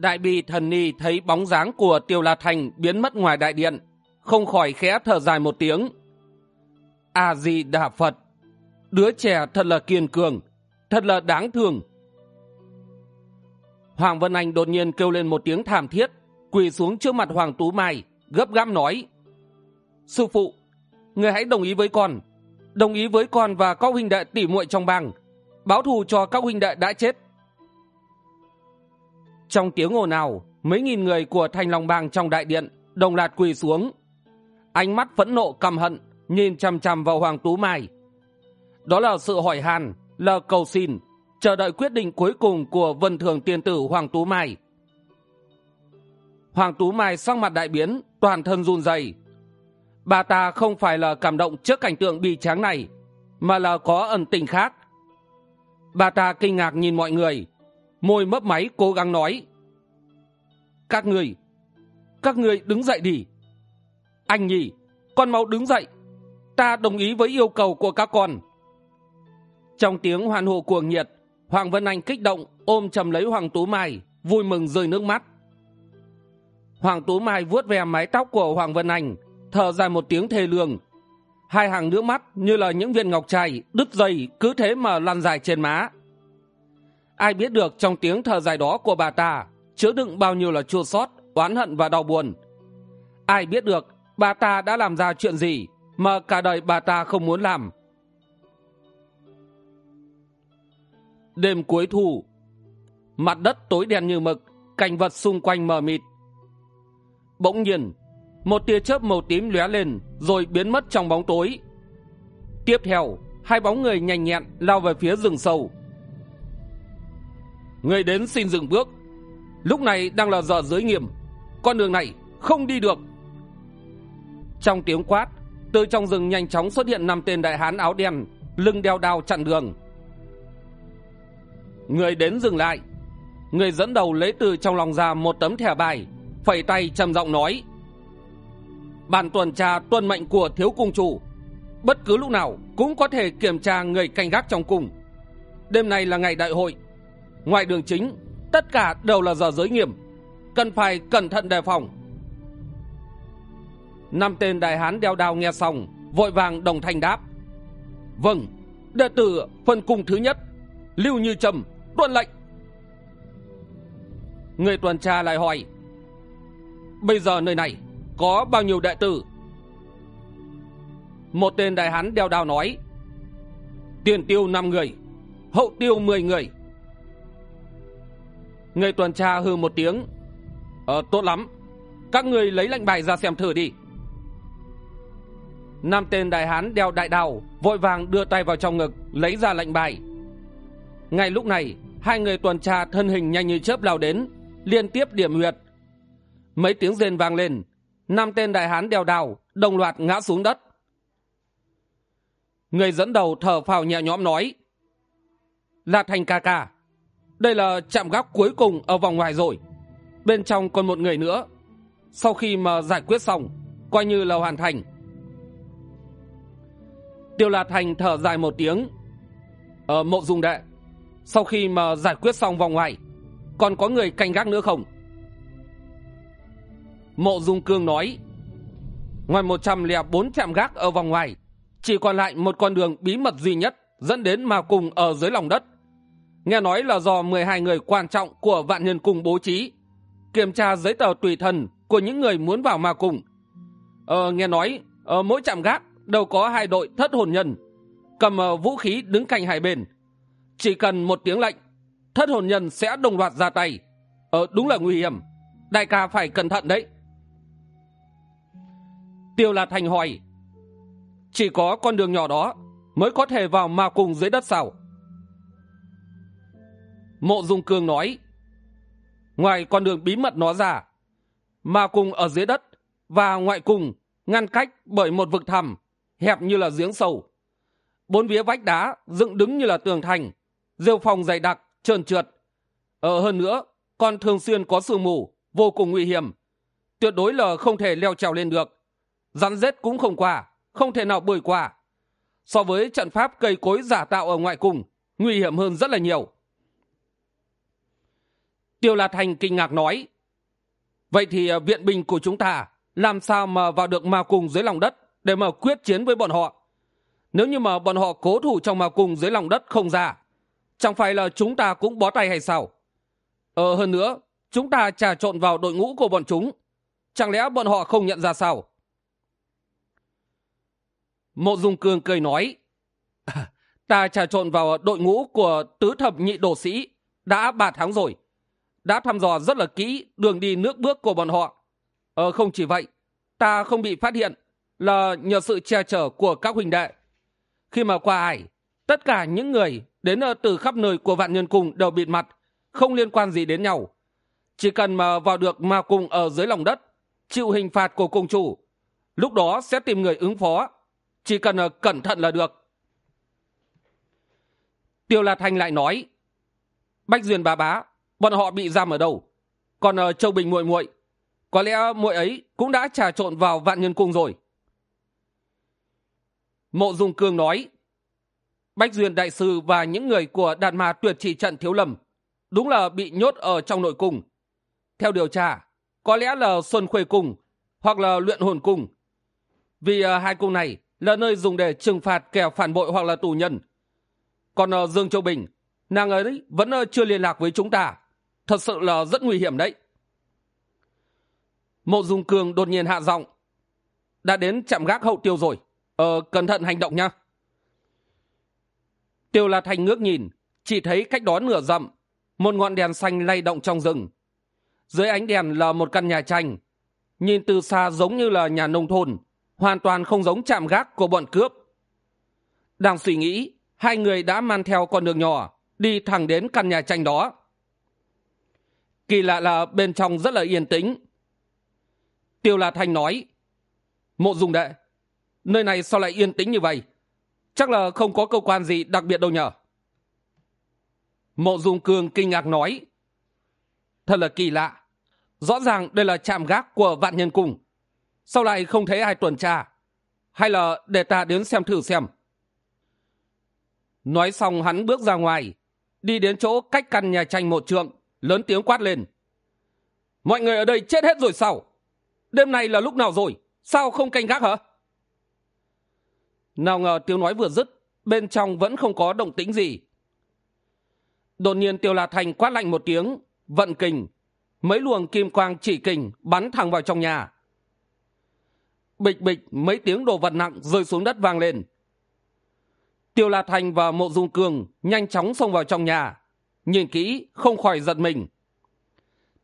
đại bi thần ni thấy bóng dáng của tiêu la thành biến mất ngoài đại điện, không khỏi khẽ thở dài một tiếng. A di đà phật, đứa trẻ thật là kiên cường, thật là đáng thương. Hoàng vân anh đột nhiên kêu lên một tiếng thảm thiết, quỳ xuống trước mặt hoàng tú mai, gấp gáp nói, sư phụ, người hãy đồng ý với con, đồng ý với con và các huynh đệ tỉ muội trong bang. Báo thù cho các huynh đệ đã chết trong tiếng ồn ào, mấy nghìn người của thanh long bang trong đại điện đồng loạt quỳ xuống. Ánh mắt phẫn nộ, căm hận, nhìn chằm chằm vào hoàng tú mai. Đó là sự hỏi hàn là cầu xin, chờ đợi quyết định cuối cùng của vân thường tiên tử hoàng tú mai. Hoàng tú mai sắc mặt đại biến, toàn thân run rẩy. Bà ta không phải là cảm động trước cảnh tượng bi tráng này, mà là có ẩn tình khác. Bà ta kinh ngạc nhìn mọi người, môi mấp máy cố gắng nói các người các người đứng dậy đi. Anh nhỉ, con mau đứng dậy. Ta đồng ý với yêu cầu của các con. Trong tiếng hoan hô cuồng nhiệt, hoàng vân anh kích động ôm chầm lấy hoàng tú mai, vui mừng rơi nước mắt. Hoàng tú mai vuốt ve mái tóc của hoàng vân anh, thở dài một tiếng thê lương. Hai hàng nước mắt như là những viên ngọc trai đứt dây cứ thế mà lăn dài trên má. Ai biết được trong tiếng thở dài đó của bà ta chứa đựng bao nhiêu là chua xót oán hận và đau buồn. Ai biết được bà ta đã làm ra chuyện gì mà cả đời bà ta không muốn làm. Đêm cuối thu, mặt đất tối đen như mực, cảnh vật xung quanh mờ mịt. Bỗng nhiên, một tia chớp màu tím lóe lên rồi biến mất trong bóng tối. Tiếp theo, hai bóng người nhanh nhẹn lao về phía rừng sâu. Người đến xin dừng bước lúc này đang là giờ giới nghiêm. Con đường này không đi được. Trong tiếng quát, từ trong rừng nhanh chóng xuất hiện năm tên đại hán áo đen, lưng đeo đao chặn đường. Người đến dừng lại. Người dẫn đầu lấy từ trong lòng ra một tấm thẻ bài, phẩy tay trầm giọng nói bản tuần tra tuân mệnh của thiếu cung chủ. Bất cứ lúc nào cũng có thể kiểm tra người canh gác trong cung. Đêm nay là ngày đại hội. Ngoài đường chính tất cả đều là giờ giới nghiêm. Cần phải cẩn thận đề phòng. Năm tên đại hán đeo đao nghe xong, vội vàng đồng thanh đáp. Vâng đệ tử phân cung thứ nhất, lưu như trầm, tuân lệnh. Người tuần tra lại hỏi, bây giờ nơi này có bao nhiêu đệ tử? Một tên đại hán đeo đao nói, tiền tiêu năm người, hậu tiêu mười người người tuần tra hư một tiếng. Ờ tốt lắm. Các người lấy lệnh bài ra xem thử đi. Năm tên đại hán đeo đại đào, vội vàng đưa tay vào trong ngực, lấy ra lệnh bài. Ngay lúc này, hai người tuần tra thân hình nhanh như chớp lao đến, liên tiếp điểm huyệt. Mấy tiếng rên vang lên. Năm tên đại hán đeo đào, đồng loạt ngã xuống đất. Người dẫn đầu thở phào nhẹ nhõm nói, là thành ca ca đây là chạm gác cuối cùng ở vòng ngoài rồi. Bên trong còn một người nữa. Sau khi mà giải quyết xong, coi như là hoàn thành. Tiêu la thành thở dài một tiếng. Ở mộ dung đệ, sau khi mà giải quyết xong vòng ngoài, còn có người canh gác nữa không? Mộ dung cương nói, ngoài một trăm lẻ bốn trạm gác ở vòng ngoài, chỉ còn lại một con đường bí mật duy nhất dẫn đến mà cùng ở dưới lòng đất nghe nói là do mười hai người quan trọng của vạn nhân cung bố trí kiểm tra giấy tờ tùy thân của những người muốn vào ma cung. ờ, nghe nói ở mỗi trạm gác đều có hai đội thất hồn nhân cầm ờ, vũ khí đứng cạnh hai bên. Chỉ cần một tiếng lệnh thất hồn nhân sẽ đồng loạt ra tay. Ờ đúng là nguy hiểm. Đại ca phải cẩn thận đấy. Tiêu là thành hỏi chỉ có con đường nhỏ đó mới có thể vào ma cung dưới đất sao? Mộ dung cương nói, ngoài con đường bí mật nó ra mà cùng ở dưới đất và ngoại cùng ngăn cách bởi một vực thẳm hẹp như là giếng sâu. Bốn vía vách đá dựng đứng như là tường thành, rêu phòng dày đặc, trơn trượt. Ở hơn nữa còn thường xuyên có sương mù vô cùng nguy hiểm, tuyệt đối là không thể leo trèo lên được. Rắn rết cũng không qua, không thể nào bơi qua. So với trận pháp cây cối giả tạo ở ngoại cùng nguy hiểm hơn rất là nhiều tiêu la thành kinh ngạc nói, vậy thì à, viện binh của chúng ta làm sao mà vào được ma cung dưới lòng đất để mà quyết chiến với bọn họ? Nếu như mà bọn họ cố thủ trong ma cung dưới lòng đất không ra, chẳng phải là chúng ta cũng bó tay hay sao? Ờ hơn nữa, chúng ta trà trộn vào đội ngũ của bọn chúng, chẳng lẽ bọn họ không nhận ra sao? Mộ dung cương cười nói à, ta trà trộn vào đội ngũ của tứ thập nhị đồ sĩ đã ba tháng rồi đã thăm dò rất là kỹ đường đi nước bước của bọn họ. Ờ không chỉ vậy, ta không bị phát hiện là nhờ sự che chở của các huynh đệ. Khi mà qua ải, tất cả những người đến ờ, từ khắp nơi của vạn nhân cung đều bịt mặt, không liên quan gì đến nhau. Chỉ cần mà vào được ma cung ở dưới lòng đất, chịu hình phạt của cung chủ, lúc đó sẽ tìm người ứng phó. Chỉ cần ờ, cẩn thận là được. Tiêu la thanh lại nói, bách duyên bà bá bọn họ bị giam ở đâu? Còn ở châu bình muội muội có lẽ muội ấy cũng đã trà trộn vào vạn nhân cung rồi. Mộ dung cương nói bách duyên đại sư và những người của đàn ma tuyệt trị trận thiếu lầm đúng là bị nhốt ở trong nội cung. Theo điều tra có lẽ là xuân khuê cung hoặc là luyện hồn cung. Vì uh, hai cung này là nơi dùng để trừng phạt kẻ phản bội hoặc là tù nhân. Còn uh, dương châu bình nàng ấy vẫn chưa liên lạc với chúng ta thật sự là rất nguy hiểm đấy. Mộ dung cường đột nhiên hạ giọng, đã đến chạm gác hậu tiêu rồi ờ cẩn thận hành động nha. Tiêu la thành ngước nhìn, chỉ thấy cách đó nửa dặm, một ngọn đèn xanh lay động trong rừng. Dưới ánh đèn là một căn nhà tranh. Nhìn từ xa giống như là nhà nông thôn, hoàn toàn không giống chạm gác của bọn cướp. Đang suy nghĩ, hai người đã mang theo con đường nhỏ, đi thẳng đến căn nhà tranh đó kỳ lạ là bên trong rất là yên tĩnh. Tiêu la thanh nói, mộ dung đệ, nơi này sao lại yên tĩnh như vậy? Chắc là không có cơ quan gì đặc biệt đâu nhở mộ dung cương kinh ngạc nói, thật là kỳ lạ. Rõ ràng đây là trạm gác của vạn nhân cung. Sao lại không thấy ai tuần tra? Hay là để ta đến xem thử xem. Nói xong hắn bước ra ngoài, đi đến chỗ cách căn nhà tranh một trượng lớn tiếng quát lên. Mọi người ở đây chết hết rồi sao? Đêm nay là lúc nào rồi? Sao không canh gác hả? Nào ngờ tiếng nói vừa dứt, bên trong vẫn không có động tĩnh gì. Đột nhiên tiêu la thành quát lạnh một tiếng, vận kình. Mấy luồng kim quang chỉ kình bắn thẳng vào trong nhà. Bịch bịch, mấy tiếng đồ vật nặng rơi xuống đất vang lên. Tiêu la thành và mộ dung cường nhanh chóng xông vào trong nhà nhìn kỹ, không khỏi giật mình.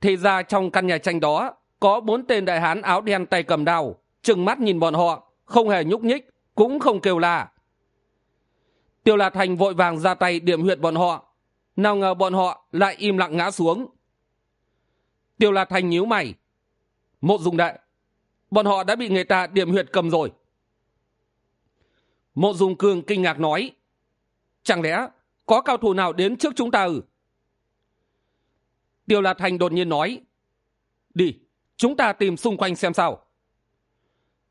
Thì ra trong căn nhà tranh đó, có bốn tên đại hán áo đen tay cầm đao, trừng mắt nhìn bọn họ, không hề nhúc nhích, cũng không kêu la. Tiêu Lạt thành vội vàng ra tay điểm huyệt bọn họ, nào ngờ bọn họ lại im lặng ngã xuống. Tiêu Lạt thành nhíu mày. Mộ dung đệ bọn họ đã bị người ta điểm huyệt cầm rồi. Mộ dung cương kinh ngạc nói, chẳng lẽ có cao thủ nào đến trước chúng ta ừ tiêu Lạt thành đột nhiên nói, đi, chúng ta tìm xung quanh xem sao.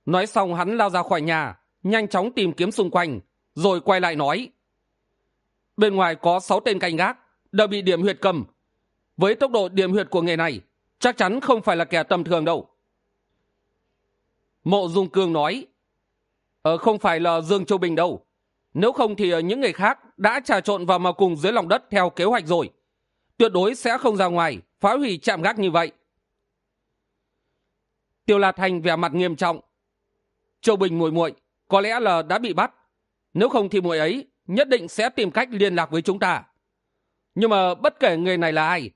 Nói xong hắn lao ra khỏi nhà, nhanh chóng tìm kiếm xung quanh, rồi quay lại nói, bên ngoài có sáu tên canh gác, đã bị điểm huyệt cầm. Với tốc độ điểm huyệt của nghề này, chắc chắn không phải là kẻ tầm thường đâu. Mộ dung cương nói ờ không phải là dương châu bình đâu nếu không thì ờ, những người khác đã trà trộn vào mà cùng dưới lòng đất theo kế hoạch rồi. Tuyệt đối sẽ không ra ngoài, phá hủy chạm gác như vậy. Tiêu la thành vẻ mặt nghiêm trọng. Châu bình muội muội, có lẽ là đã bị bắt. Nếu không thì muội ấy nhất định sẽ tìm cách liên lạc với chúng ta. Nhưng mà bất kể người này là ai,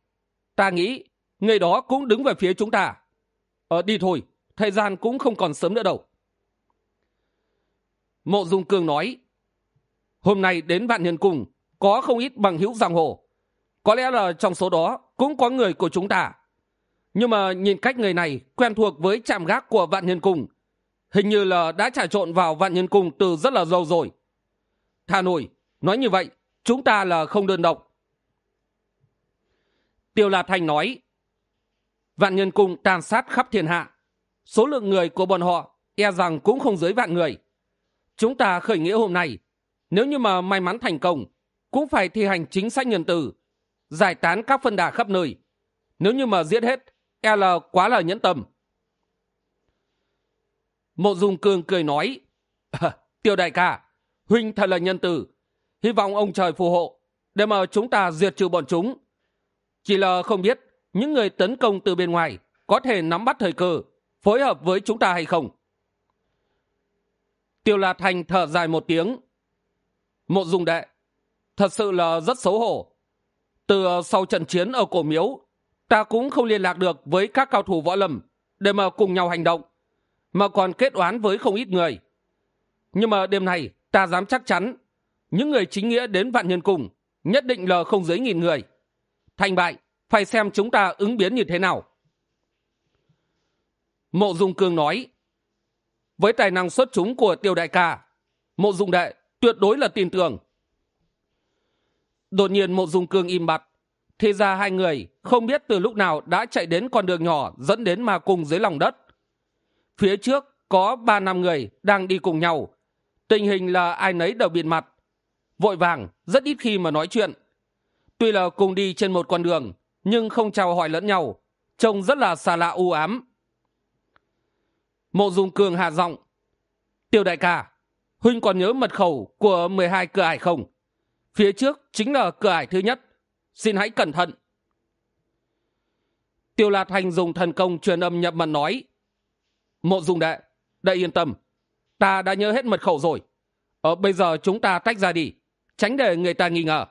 ta nghĩ người đó cũng đứng về phía chúng ta. Ờ đi thôi, thời gian cũng không còn sớm nữa đâu. Mộ dung cương nói hôm nay đến vạn nhân cung, có không ít bằng hữu giang hồ. Có lẽ là trong số đó cũng có người của chúng ta. Nhưng mà nhìn cách người này quen thuộc với trạm gác của vạn nhân cung, hình như là đã trà trộn vào vạn nhân cung từ rất là lâu rồi. Thà nổi nói như vậy, chúng ta là không đơn độc. Tiêu la Thành nói, vạn nhân cung tàn sát khắp thiên hạ. Số lượng người của bọn họ e rằng cũng không dưới vạn người. Chúng ta khởi nghĩa hôm nay nếu như mà may mắn thành công cũng phải thi hành chính sách nhân từ giải tán các phân đà khắp nơi. Nếu như mà giết hết e là quá là nhẫn tâm. Mộ dung cương cười nói à, tiêu đại ca huynh thật là nhân từ. Hy vọng ông trời phù hộ để mà chúng ta diệt trừ bọn chúng. Chỉ là không biết những người tấn công từ bên ngoài có thể nắm bắt thời cơ phối hợp với chúng ta hay không. Tiêu la thành thở dài một tiếng mộ dung đệ. Thật sự là rất xấu hổ. Từ sau trận chiến ở cổ miếu, ta cũng không liên lạc được với các cao thủ võ lâm để mà cùng nhau hành động, mà còn kết oán với không ít người. Nhưng mà đêm nay, ta dám chắc chắn, những người chính nghĩa đến vạn nhân cùng nhất định là không dưới nghìn người. Thành bại, phải xem chúng ta ứng biến như thế nào. Mộ dung cương nói, với tài năng xuất chúng của tiêu đại ca, mộ dung đệ tuyệt đối là tin tưởng. Đột nhiên mộ dung cương im bặt. Thì ra hai người không biết từ lúc nào đã chạy đến con đường nhỏ dẫn đến ma cung dưới lòng đất. Phía trước có ba năm người đang đi cùng nhau. Tình hình là ai nấy đều bịt mặt. Vội vàng, rất ít khi mà nói chuyện. Tuy là cùng đi trên một con đường, nhưng không chào hỏi lẫn nhau. Trông rất là xa lạ u ám. Mộ dung cường hạ giọng. Tiêu đại ca huynh còn nhớ mật khẩu của mười hai cửa ải không? Phía trước chính là cửa ải thứ nhất. Xin hãy cẩn thận. Tiêu lạt hành dùng thần công truyền âm nhập mật nói, mộ dung đệ đệ yên tâm. Ta đã nhớ hết mật khẩu rồi. Ở bây giờ chúng ta tách ra đi, tránh để người ta nghi ngờ.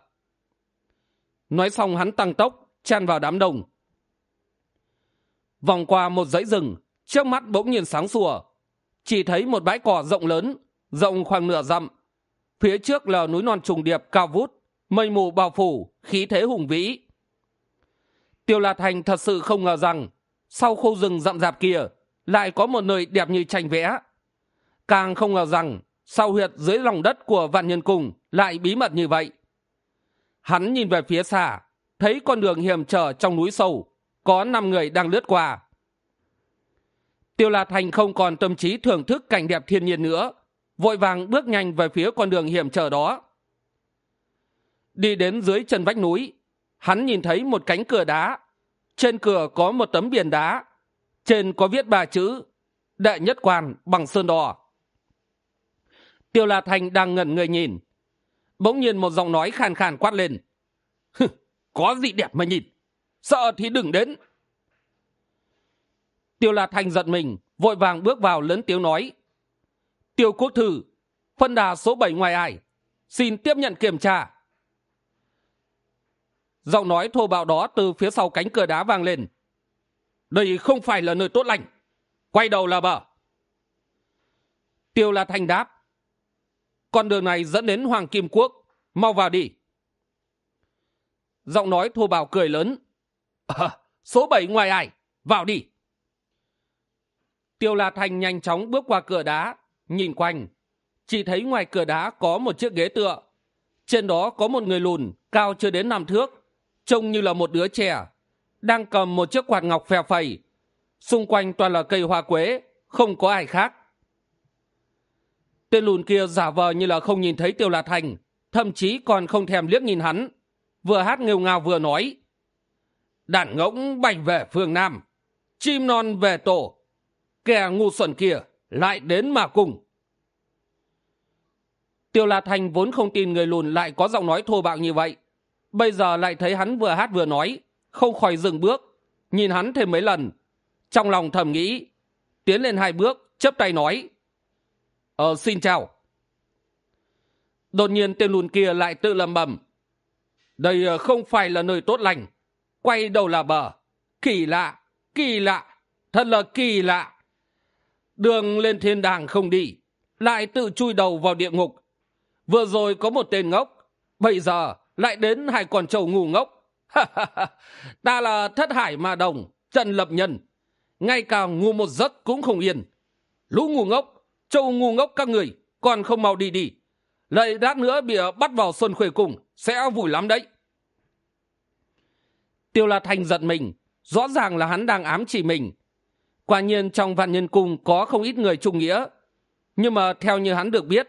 Nói xong hắn tăng tốc, chen vào đám đông. Vòng qua một dãy rừng, trước mắt bỗng nhiên sáng sủa. Chỉ thấy một bãi cỏ rộng lớn rộng khoảng nửa dặm. Phía trước là núi non trùng điệp cao vút, mây mù bao phủ, khí thế hùng vĩ. Tiêu la thành thật sự không ngờ rằng, sau khu rừng rậm rạp kia, lại có một nơi đẹp như tranh vẽ. Càng không ngờ rằng sau huyệt dưới lòng đất của vạn nhân cùng lại bí mật như vậy? Hắn nhìn về phía xa, thấy con đường hiểm trở trong núi sâu, có năm người đang lướt qua. Tiêu la thành không còn tâm trí thưởng thức cảnh đẹp thiên nhiên nữa vội vàng bước nhanh về phía con đường hiểm trở đó. Đi đến dưới chân vách núi, hắn nhìn thấy một cánh cửa đá. Trên cửa có một tấm biển đá. Trên có viết ba chữ, đệ nhất quan bằng sơn đỏ tiêu la thành đang ngẩn người nhìn. Bỗng nhiên một giọng nói khàn khàn quát lên. Có gì đẹp mà nhìn? Sợ thì đừng đến. Tiêu la thành giận mình, vội vàng bước vào lớn tiếng nói tiêu quốc thư phân đà số bảy ngoài ải xin tiếp nhận kiểm tra. Giọng nói thô bạo đó từ phía sau cánh cửa đá vang lên. Đây không phải là nơi tốt lành. Quay đầu là bờ. Tiêu la thành đáp. Con đường này dẫn đến hoàng kim quốc. Mau vào đi. Giọng nói thô bạo cười lớn. À, số bảy ngoài ải vào đi. Tiêu la thành nhanh chóng bước qua cửa đá nhìn quanh chỉ thấy ngoài cửa đá có một chiếc ghế tựa. Trên đó có một người lùn, cao chưa đến năm thước, trông như là một đứa trẻ, đang cầm một chiếc quạt ngọc phè phẩy. Xung quanh toàn là cây hoa quế, không có ai khác. Tên lùn kia giả vờ như là không nhìn thấy tiêu la thành, thậm chí còn không thèm liếc nhìn hắn, vừa hát nghêu ngao vừa nói. Đàn ngỗng bành về phương nam, chim non về tổ, kẻ ngu xuẩn kia lại đến mà cùng. Tiêu la thành vốn không tin người lùn lại có giọng nói thô bạo như vậy. Bây giờ lại thấy hắn vừa hát vừa nói, không khỏi dừng bước, nhìn hắn thêm mấy lần. Trong lòng thầm nghĩ, tiến lên hai bước chấp tay nói ờ xin chào. Đột nhiên tên lùn kia lại tự lầm bầm đây ờ, không phải là nơi tốt lành. Quay đầu là bờ. Kỳ lạ kỳ lạ, thật là kỳ lạ đường lên thiên đàng không đi, lại tự chui đầu vào địa ngục. Vừa rồi có một tên ngốc, bây giờ lại đến hai con trâu ngu ngốc. Ta là thất hải ma đồng, trần lập nhân. Ngay cả ngu một giấc cũng không yên. Lũ ngu ngốc, trâu ngu ngốc các người, còn không mau đi đi. Lại đát nữa bị bắt vào xuân khuê cùng sẽ vui lắm đấy. Tiêu la thành giận mình, rõ ràng là hắn đang ám chỉ mình quả nhiên trong vạn nhân cung có không ít người trung nghĩa. Nhưng mà theo như hắn được biết,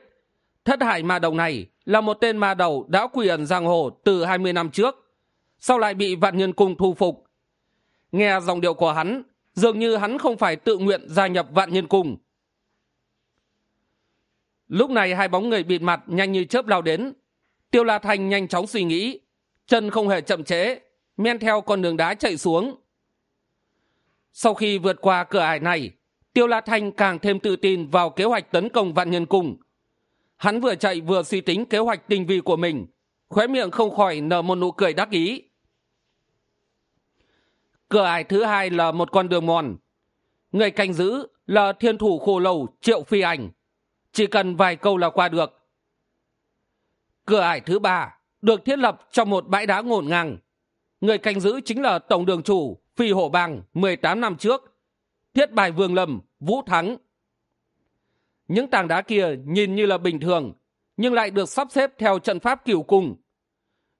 thất hải ma đầu này là một tên ma đầu đã quỳ ẩn giang hồ từ hai mươi năm trước, sau lại bị vạn nhân cung thu phục. Nghe dòng điệu của hắn, dường như hắn không phải tự nguyện gia nhập vạn nhân cung. Lúc này hai bóng người bịt mặt nhanh như chớp lao đến. Tiêu la thành nhanh chóng suy nghĩ, chân không hề chậm trễ, men theo con đường đá chạy xuống sau khi vượt qua cửa ải này, tiêu la thanh càng thêm tự tin vào kế hoạch tấn công vạn nhân cung. Hắn vừa chạy vừa suy tính kế hoạch tinh vi của mình, khóe miệng không khỏi nở một nụ cười đắc ý. Cửa ải thứ hai là một con đường mòn. Người canh giữ là thiên thủ khổ lầu triệu phi ảnh. Chỉ cần vài câu là qua được. Cửa ải thứ ba được thiết lập trong một bãi đá ngổn ngang. Người canh giữ chính là tổng đường chủ phi hổ bang mười tám năm trước, thiết bài vương lâm, vũ thắng. Những tảng đá kia nhìn như là bình thường, nhưng lại được sắp xếp theo trận pháp cửu cung.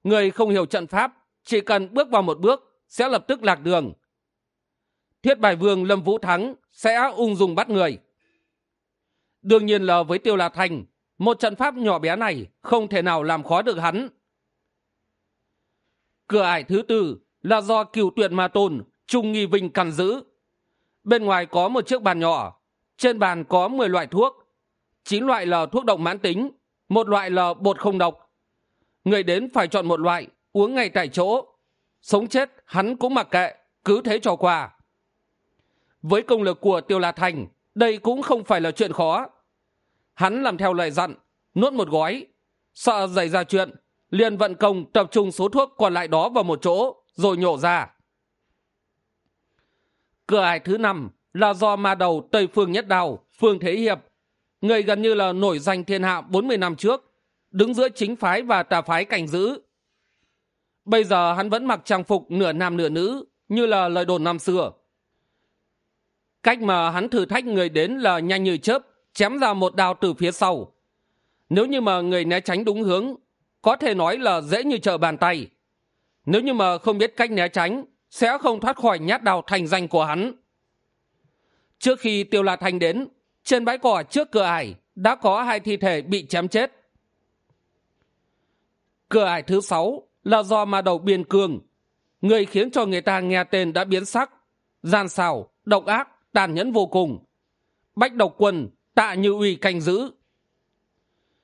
Người không hiểu trận pháp, chỉ cần bước vào một bước, sẽ lập tức lạc đường. Thiết bài vương lâm vũ thắng sẽ ung dung bắt người. Đương nhiên là với tiêu la thành, một trận pháp nhỏ bé này không thể nào làm khó được hắn. Cửa ải thứ tư là do cựu tuyệt ma tôn, trung nghi vinh căn giữ. Bên ngoài có một chiếc bàn nhỏ, trên bàn có mười loại thuốc, chín loại là thuốc độc mãn tính, một loại là bột không độc. Người đến phải chọn một loại, uống ngay tại chỗ. Sống chết, hắn cũng mặc kệ, cứ thế cho qua. Với công lực của tiêu la thành, đây cũng không phải là chuyện khó. Hắn làm theo lời dặn, nuốt một gói, sợ xảy ra chuyện, liền vận công tập trung số thuốc còn lại đó vào một chỗ rồi nhổ ra. Cửa ải thứ năm là do ma đầu tây phương nhất đào, phương thế hiệp, người gần như là nổi danh thiên hạ bốn mươi năm trước, đứng giữa chính phái và tà phái cảnh giữ. Bây giờ hắn vẫn mặc trang phục nửa nam nửa nữ, như là lời đồn năm xưa. Cách mà hắn thử thách người đến là nhanh như chớp, chém ra một đao từ phía sau. Nếu như mà người né tránh đúng hướng, có thể nói là dễ như trở bàn tay nếu như mà không biết cách né tránh, sẽ không thoát khỏi nhát đào thành danh của hắn. Trước khi tiêu la thanh đến, trên bãi cỏ trước cửa ải đã có hai thi thể bị chém chết. Cửa ải thứ sáu là do ma đầu biên cương, người khiến cho người ta nghe tên đã biến sắc, gian xảo, độc ác, tàn nhẫn vô cùng. Bách độc quân tạ như uy canh giữ.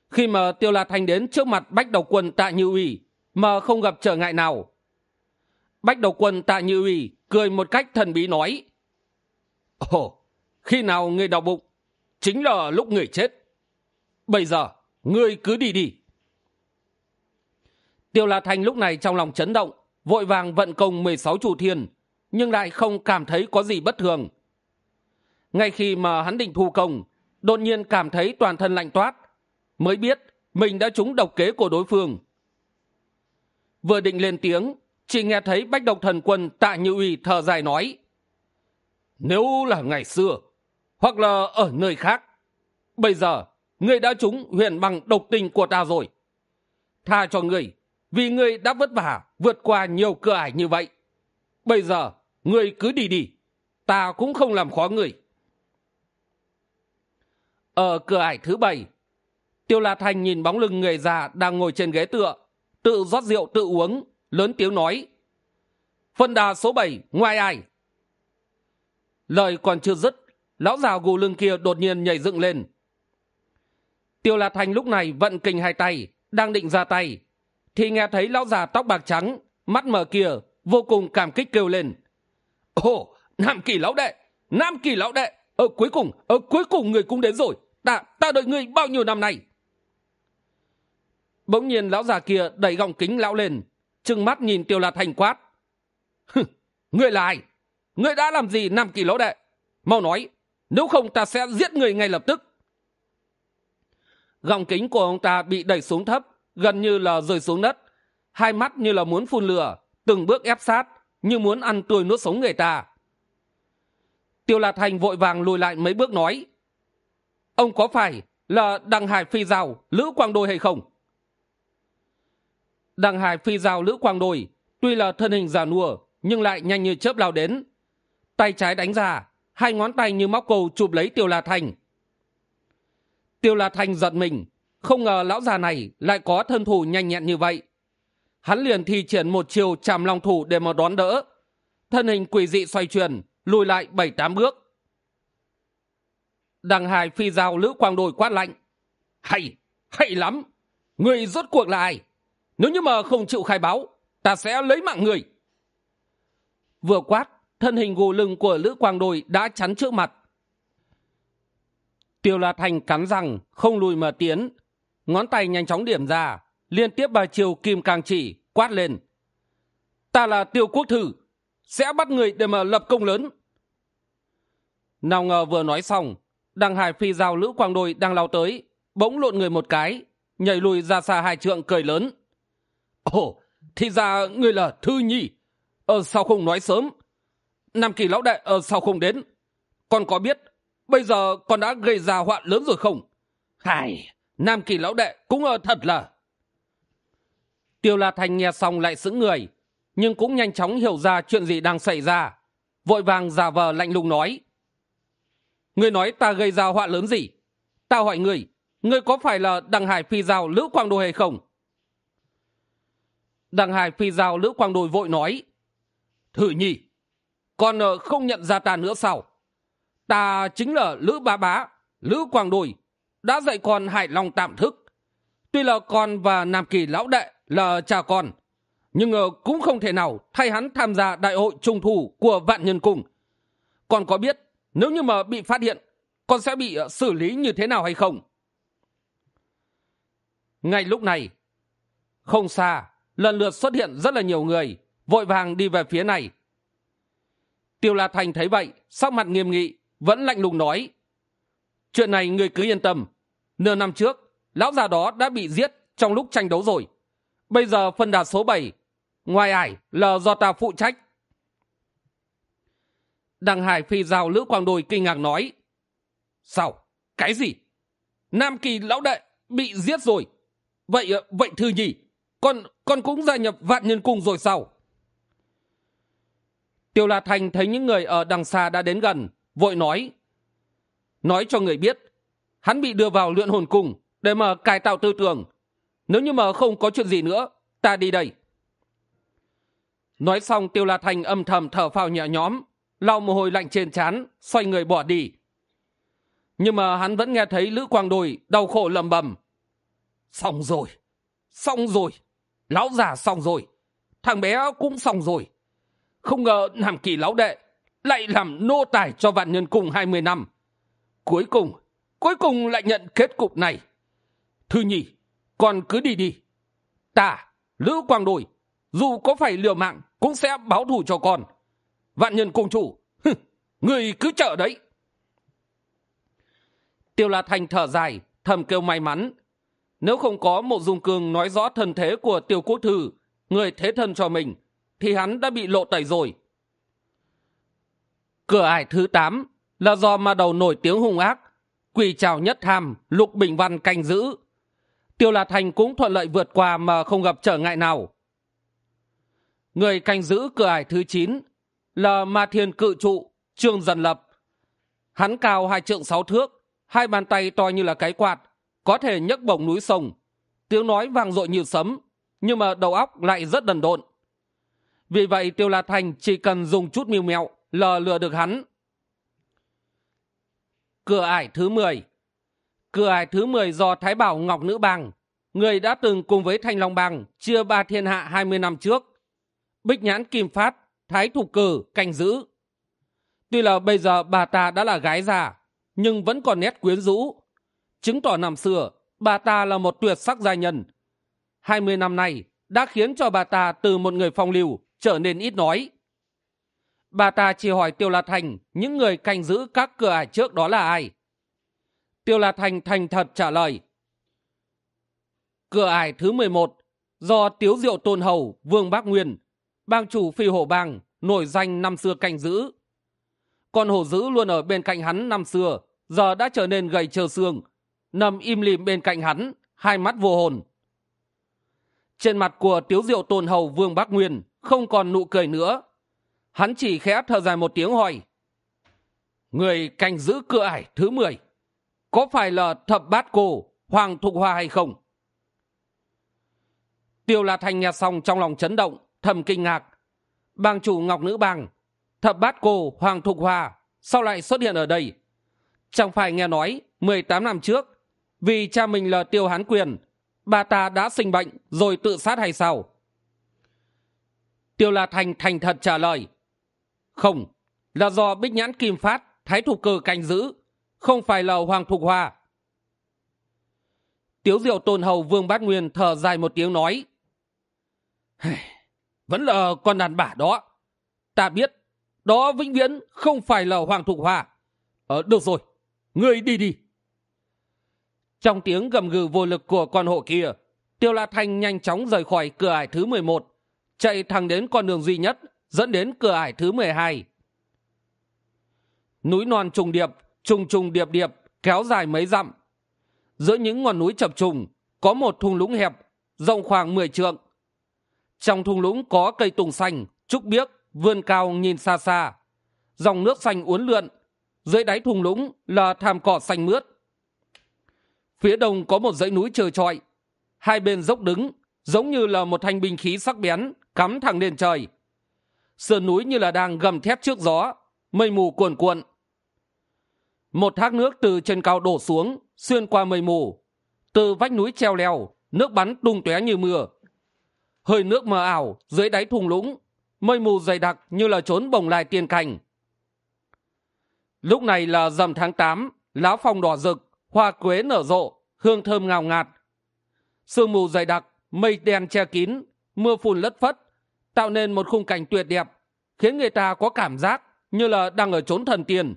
Khi mà tiêu la thanh đến trước mặt bách độc quân tạ như uy mà không gặp trở ngại nào. Bách Đầu quân tạ như uy cười một cách thần bí nói, ồ, khi nào người đau bụng, chính là lúc người chết. Bây giờ, ngươi cứ đi đi. Tiêu la thanh lúc này trong lòng chấn động, vội vàng vận công mười sáu chủ thiên, nhưng lại không cảm thấy có gì bất thường. Ngay khi mà hắn định thu công, đột nhiên cảm thấy toàn thân lạnh toát, mới biết mình đã trúng độc kế của đối phương vừa định lên tiếng, chỉ nghe thấy bách độc thần quân tạ như uy thở dài nói, nếu là ngày xưa, hoặc là ở nơi khác, bây giờ ngươi đã trúng huyền bằng độc tình của ta rồi. Tha cho ngươi, vì ngươi đã vất vả vượt qua nhiều cửa ải như vậy. Bây giờ ngươi cứ đi đi, ta cũng không làm khó ngươi. Ở cửa ải thứ bảy, tiêu la thành nhìn bóng lưng người già đang ngồi trên ghế tựa tự rót rượu, tự uống, lớn tiếng nói. Phân đà số bảy, ngoài ai? Lời còn chưa dứt, lão già gù lưng kia đột nhiên nhảy dựng lên. Tiêu la thành lúc này vận kình hai tay, đang định ra tay, thì nghe thấy lão già tóc bạc trắng, mắt mở kia vô cùng cảm kích kêu lên. Ồ, nam kỳ lão đệ, nam kỳ lão đệ, ở cuối cùng, ở cuối cùng người cũng đến rồi. Ta ta đợi ngươi bao nhiêu năm nay? Bỗng nhiên lão già kia đẩy gọng kính lão lên, trừng mắt nhìn tiêu la thành quát. Ngươi là ai? Ngươi đã làm gì nam kỳ lão đệ? Mau nói, nếu không ta sẽ giết người ngay lập tức. Gọng kính của ông ta bị đẩy xuống thấp, gần như là rơi xuống đất. Hai mắt như là muốn phun lửa, từng bước ép sát, như muốn ăn tươi nuốt sống người ta. Tiêu la thành vội vàng lùi lại mấy bước nói, ông có phải là đằng hải phi giàu lữ quang đôi hay không? Đằng hải phi giao lữ quang đôi, tuy là thân hình già nua, nhưng lại nhanh như chớp lao đến. Tay trái đánh ra, hai ngón tay như móc cầu chụp lấy tiêu la thành. Tiêu la thành giật mình, không ngờ lão già này lại có thân thủ nhanh nhẹn như vậy. Hắn liền thi triển một chiều chạm long thủ để mà đón đỡ. Thân hình quỷ dị xoay chuyển, lùi lại bảy tám bước. Đằng hải phi giao lữ quang đồi quát lạnh. Hay hay lắm! Người rốt cuộc là ai? Nếu như mà không chịu khai báo, ta sẽ lấy mạng người. Vừa quát, thân hình gù lưng của lữ quang đồi đã chắn trước mặt. Tiêu la thành cắn răng, không lùi mà tiến. Ngón tay nhanh chóng điểm ra, liên tiếp ba chiều kim càng chỉ quát lên. Ta là tiêu quốc thử sẽ bắt người để mà lập công lớn. Nào ngờ vừa nói xong, đằng hải phi giao lữ quang đôi đang lao tới, bỗng lộn người một cái, nhảy lùi ra xa hai trượng cười lớn ồ thì ra người là thư nhi. Ờ sao không nói sớm? Nam kỳ lão đệ ờ sao không đến? Con có biết bây giờ con đã gây ra họa lớn rồi không? Hài. Nam kỳ lão đệ cũng ờ thật là. Tiêu la thành nghe xong lại sững người nhưng cũng nhanh chóng hiểu ra chuyện gì đang xảy ra. Vội vàng giả vờ lạnh lùng nói. Ngươi nói ta gây ra họa lớn gì? Ta hỏi ngươi ngươi có phải là đằng hải phi giao lữ quang đô hay không đằng hải phi giao lữ quang đồi vội nói, thử nhi con ờ, không nhận ra ta nữa sao? Ta chính là lữ bá bá, lữ quang đồi đã dạy con hải long tạm thức. Tuy là con và nam kỳ lão đệ là cha con, nhưng ờ, cũng không thể nào thay hắn tham gia đại hội trung thu của vạn nhân cung. Con có biết nếu như mà bị phát hiện, con sẽ bị ờ, xử lý như thế nào hay không? Ngay lúc này, không xa lần lượt xuất hiện rất là nhiều người, vội vàng đi về phía này. Tiêu la thành thấy vậy, sắc mặt nghiêm nghị, vẫn lạnh lùng nói, chuyện này người cứ yên tâm. Nửa năm trước, lão già đó đã bị giết trong lúc tranh đấu rồi. Bây giờ phân đà số bảy, ngoài ải là do ta phụ trách. Đằng hải phi rào lữ quang đồi kinh ngạc nói, sao? Cái gì? Nam kỳ lão đệ bị giết rồi. Vậy vậy thư nhỉ? Con con cũng gia nhập vạn nhân cung rồi sao? Tiêu la thành thấy những người ở đằng xa đã đến gần, vội nói. Nói cho người biết, hắn bị đưa vào luyện hồn cung để mà cải tạo tư tưởng. Nếu như mà không có chuyện gì nữa, ta đi đây. Nói xong, tiêu la thành âm thầm thở phào nhẹ nhõm, lau mồ hôi lạnh trên trán, xoay người bỏ đi. Nhưng mà hắn vẫn nghe thấy lữ quang đồi đau khổ lầm bầm. Xong rồi xong rồi lão già xong rồi. Thằng bé cũng xong rồi. Không ngờ làm kỳ lão đệ lại làm nô tài cho vạn nhân cùng hai mươi năm. Cuối cùng cuối cùng lại nhận kết cục này. Thư nhì con cứ đi đi. Ta, lữ quang đồi, dù có phải liều mạng cũng sẽ báo thù cho con. Vạn nhân cung chủ người cứ chờ đấy. Tiêu la thành thở dài, thầm kêu may mắn nếu không có một dung cương nói rõ thân thế của tiêu quốc thư, người thế thân cho mình, thì hắn đã bị lộ tẩy rồi. Cửa ải thứ tám là do ma đầu nổi tiếng hung ác quỳ trào nhất tham lục bình văn canh giữ. Tiêu là thành cũng thuận lợi vượt qua mà không gặp trở ngại nào. Người canh giữ cửa ải thứ chín là ma thiên cự trụ, trương dần lập. Hắn cao hai trượng sáu thước, hai bàn tay to như là cái quạt có thể nhấc bổng núi sông. Tiếng nói vang dội như sấm, nhưng mà đầu óc lại rất đần độn. Vì vậy tiêu la thành chỉ cần dùng chút mưu mẹo lờ lừa được hắn. Cửa ải thứ mười. Cửa ải thứ mười do thái bảo ngọc nữ bang người đã từng cùng với thanh long bang chia ba thiên hạ hai mươi năm trước. Bích nhãn kim phát, thái thục cử, canh giữ. Tuy là bây giờ bà ta đã là gái già, nhưng vẫn còn nét quyến rũ chứng tỏ năm xưa, bà ta là một tuyệt sắc gia nhân. Hai mươi năm nay đã khiến cho bà ta từ một người phong lưu trở nên ít nói. Bà ta chỉ hỏi tiêu la thành những người canh giữ các cửa ải trước đó là ai. Tiêu la thành thành thật trả lời, cửa ải thứ mười một, do tiếu diệu tôn hầu, vương bác nguyên, bang chủ phi hổ bang nổi danh năm xưa canh giữ. Con hổ dữ luôn ở bên cạnh hắn năm xưa, giờ đã trở nên gầy trơ xương nằm im lìm bên cạnh hắn, hai mắt vô hồn. Trên mặt của tiếu diệu tôn hầu vương bắc nguyên không còn nụ cười nữa. Hắn chỉ khẽ thở dài một tiếng hỏi, người canh giữ cửa ải thứ mười, có phải là thập bát cô, hoàng thục hoa hay không? Tiêu la thanh nghe xong trong lòng chấn động, thầm kinh ngạc. Bang chủ ngọc nữ bang, thập bát cô, hoàng thục hoa, sao lại xuất hiện ở đây? Chẳng phải nghe nói mười tám năm trước vì cha mình là tiêu hán quyền, bà ta đã sinh bệnh rồi tự sát hay sao? Tiêu la thành thành thật trả lời, không, là do bích nhãn kim phát, thái thục cơ canh giữ, không phải là hoàng thục hoa. Tiếu diệu tôn hầu vương bát nguyên thở dài một tiếng nói vẫn là con đàn bà đó. Ta biết, đó vĩnh viễn không phải là hoàng thục hoa. Ờ được rồi, ngươi đi đi trong tiếng gầm gừ vô lực của con hộ kia, tiêu la thanh nhanh chóng rời khỏi cửa ải thứ mười một, chạy thẳng đến con đường duy nhất, dẫn đến cửa ải thứ mười hai. Núi non trùng điệp, trùng trùng điệp điệp, kéo dài mấy dặm. Giữa những ngọn núi chập trùng, có một thung lũng hẹp, rộng khoảng mười trượng. Trong thung lũng có cây tùng xanh, trúc biếc, vươn cao nhìn xa xa. Dòng nước xanh uốn lượn, dưới đáy thung lũng là thảm cỏ xanh mướt phía đông có một dãy núi trơ trọi. Hai bên dốc đứng, giống như là một thanh binh khí sắc bén, cắm thẳng lên trời. Sườn núi như là đang gầm thét trước gió, mây mù cuồn cuộn. Một thác nước từ trên cao đổ xuống, xuyên qua mây mù. Từ vách núi treo leo, nước bắn tung tóe như mưa. Hơi nước mờ ảo, dưới đáy thùng lũng, mây mù dày đặc như là trốn bồng lai tiên cảnh lúc này là dầm tháng tám lá phong đỏ rực hoa quế nở rộ, hương thơm ngào ngạt. Sương mù dày đặc, mây đen che kín, mưa phùn lất phất, tạo nên một khung cảnh tuyệt đẹp, khiến người ta có cảm giác như là đang ở trốn thần tiên.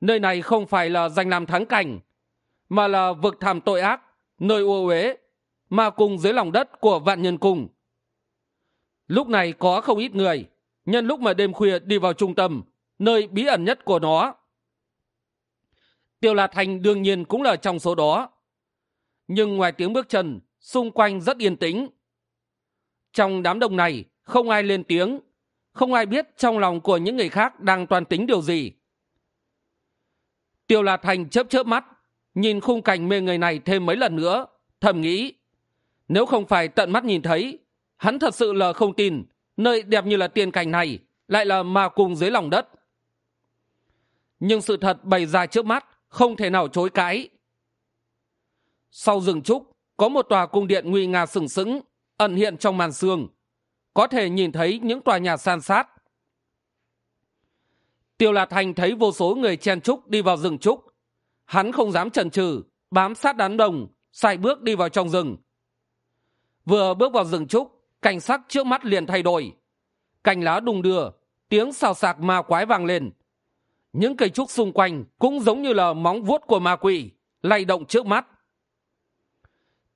Nơi này không phải là danh làm thắng cảnh, mà là vực thảm tội ác, nơi ô uế mà cùng dưới lòng đất của vạn nhân cung. Lúc này có không ít người, nhân lúc mà đêm khuya đi vào trung tâm, nơi bí ẩn nhất của nó tiêu la thành đương nhiên cũng là trong số đó. Nhưng ngoài tiếng bước chân, xung quanh rất yên tĩnh. Trong đám đông này, không ai lên tiếng, không ai biết trong lòng của những người khác đang toàn tính điều gì. Tiêu la thành chớp chớp mắt, nhìn khung cảnh mê người này thêm mấy lần nữa, thầm nghĩ, nếu không phải tận mắt nhìn thấy, hắn thật sự là không tin nơi đẹp như là tiên cảnh này lại là ma cung dưới lòng đất. Nhưng sự thật bày ra trước mắt không thể nào chối cãi. Sau rừng trúc, có một tòa cung điện nguy nga sừng sững, ẩn hiện trong màn sương. Có thể nhìn thấy những tòa nhà san sát. Tiêu lạt thành thấy vô số người chen trúc đi vào rừng trúc. Hắn không dám chần chừ, bám sát đám đồng sai bước đi vào trong rừng. Vừa bước vào rừng trúc, cảnh sắc trước mắt liền thay đổi. Cành lá đùng đưa, tiếng xào xạc ma quái vang lên những cây trúc xung quanh cũng giống như là móng vuốt của ma quỷ, lay động trước mắt.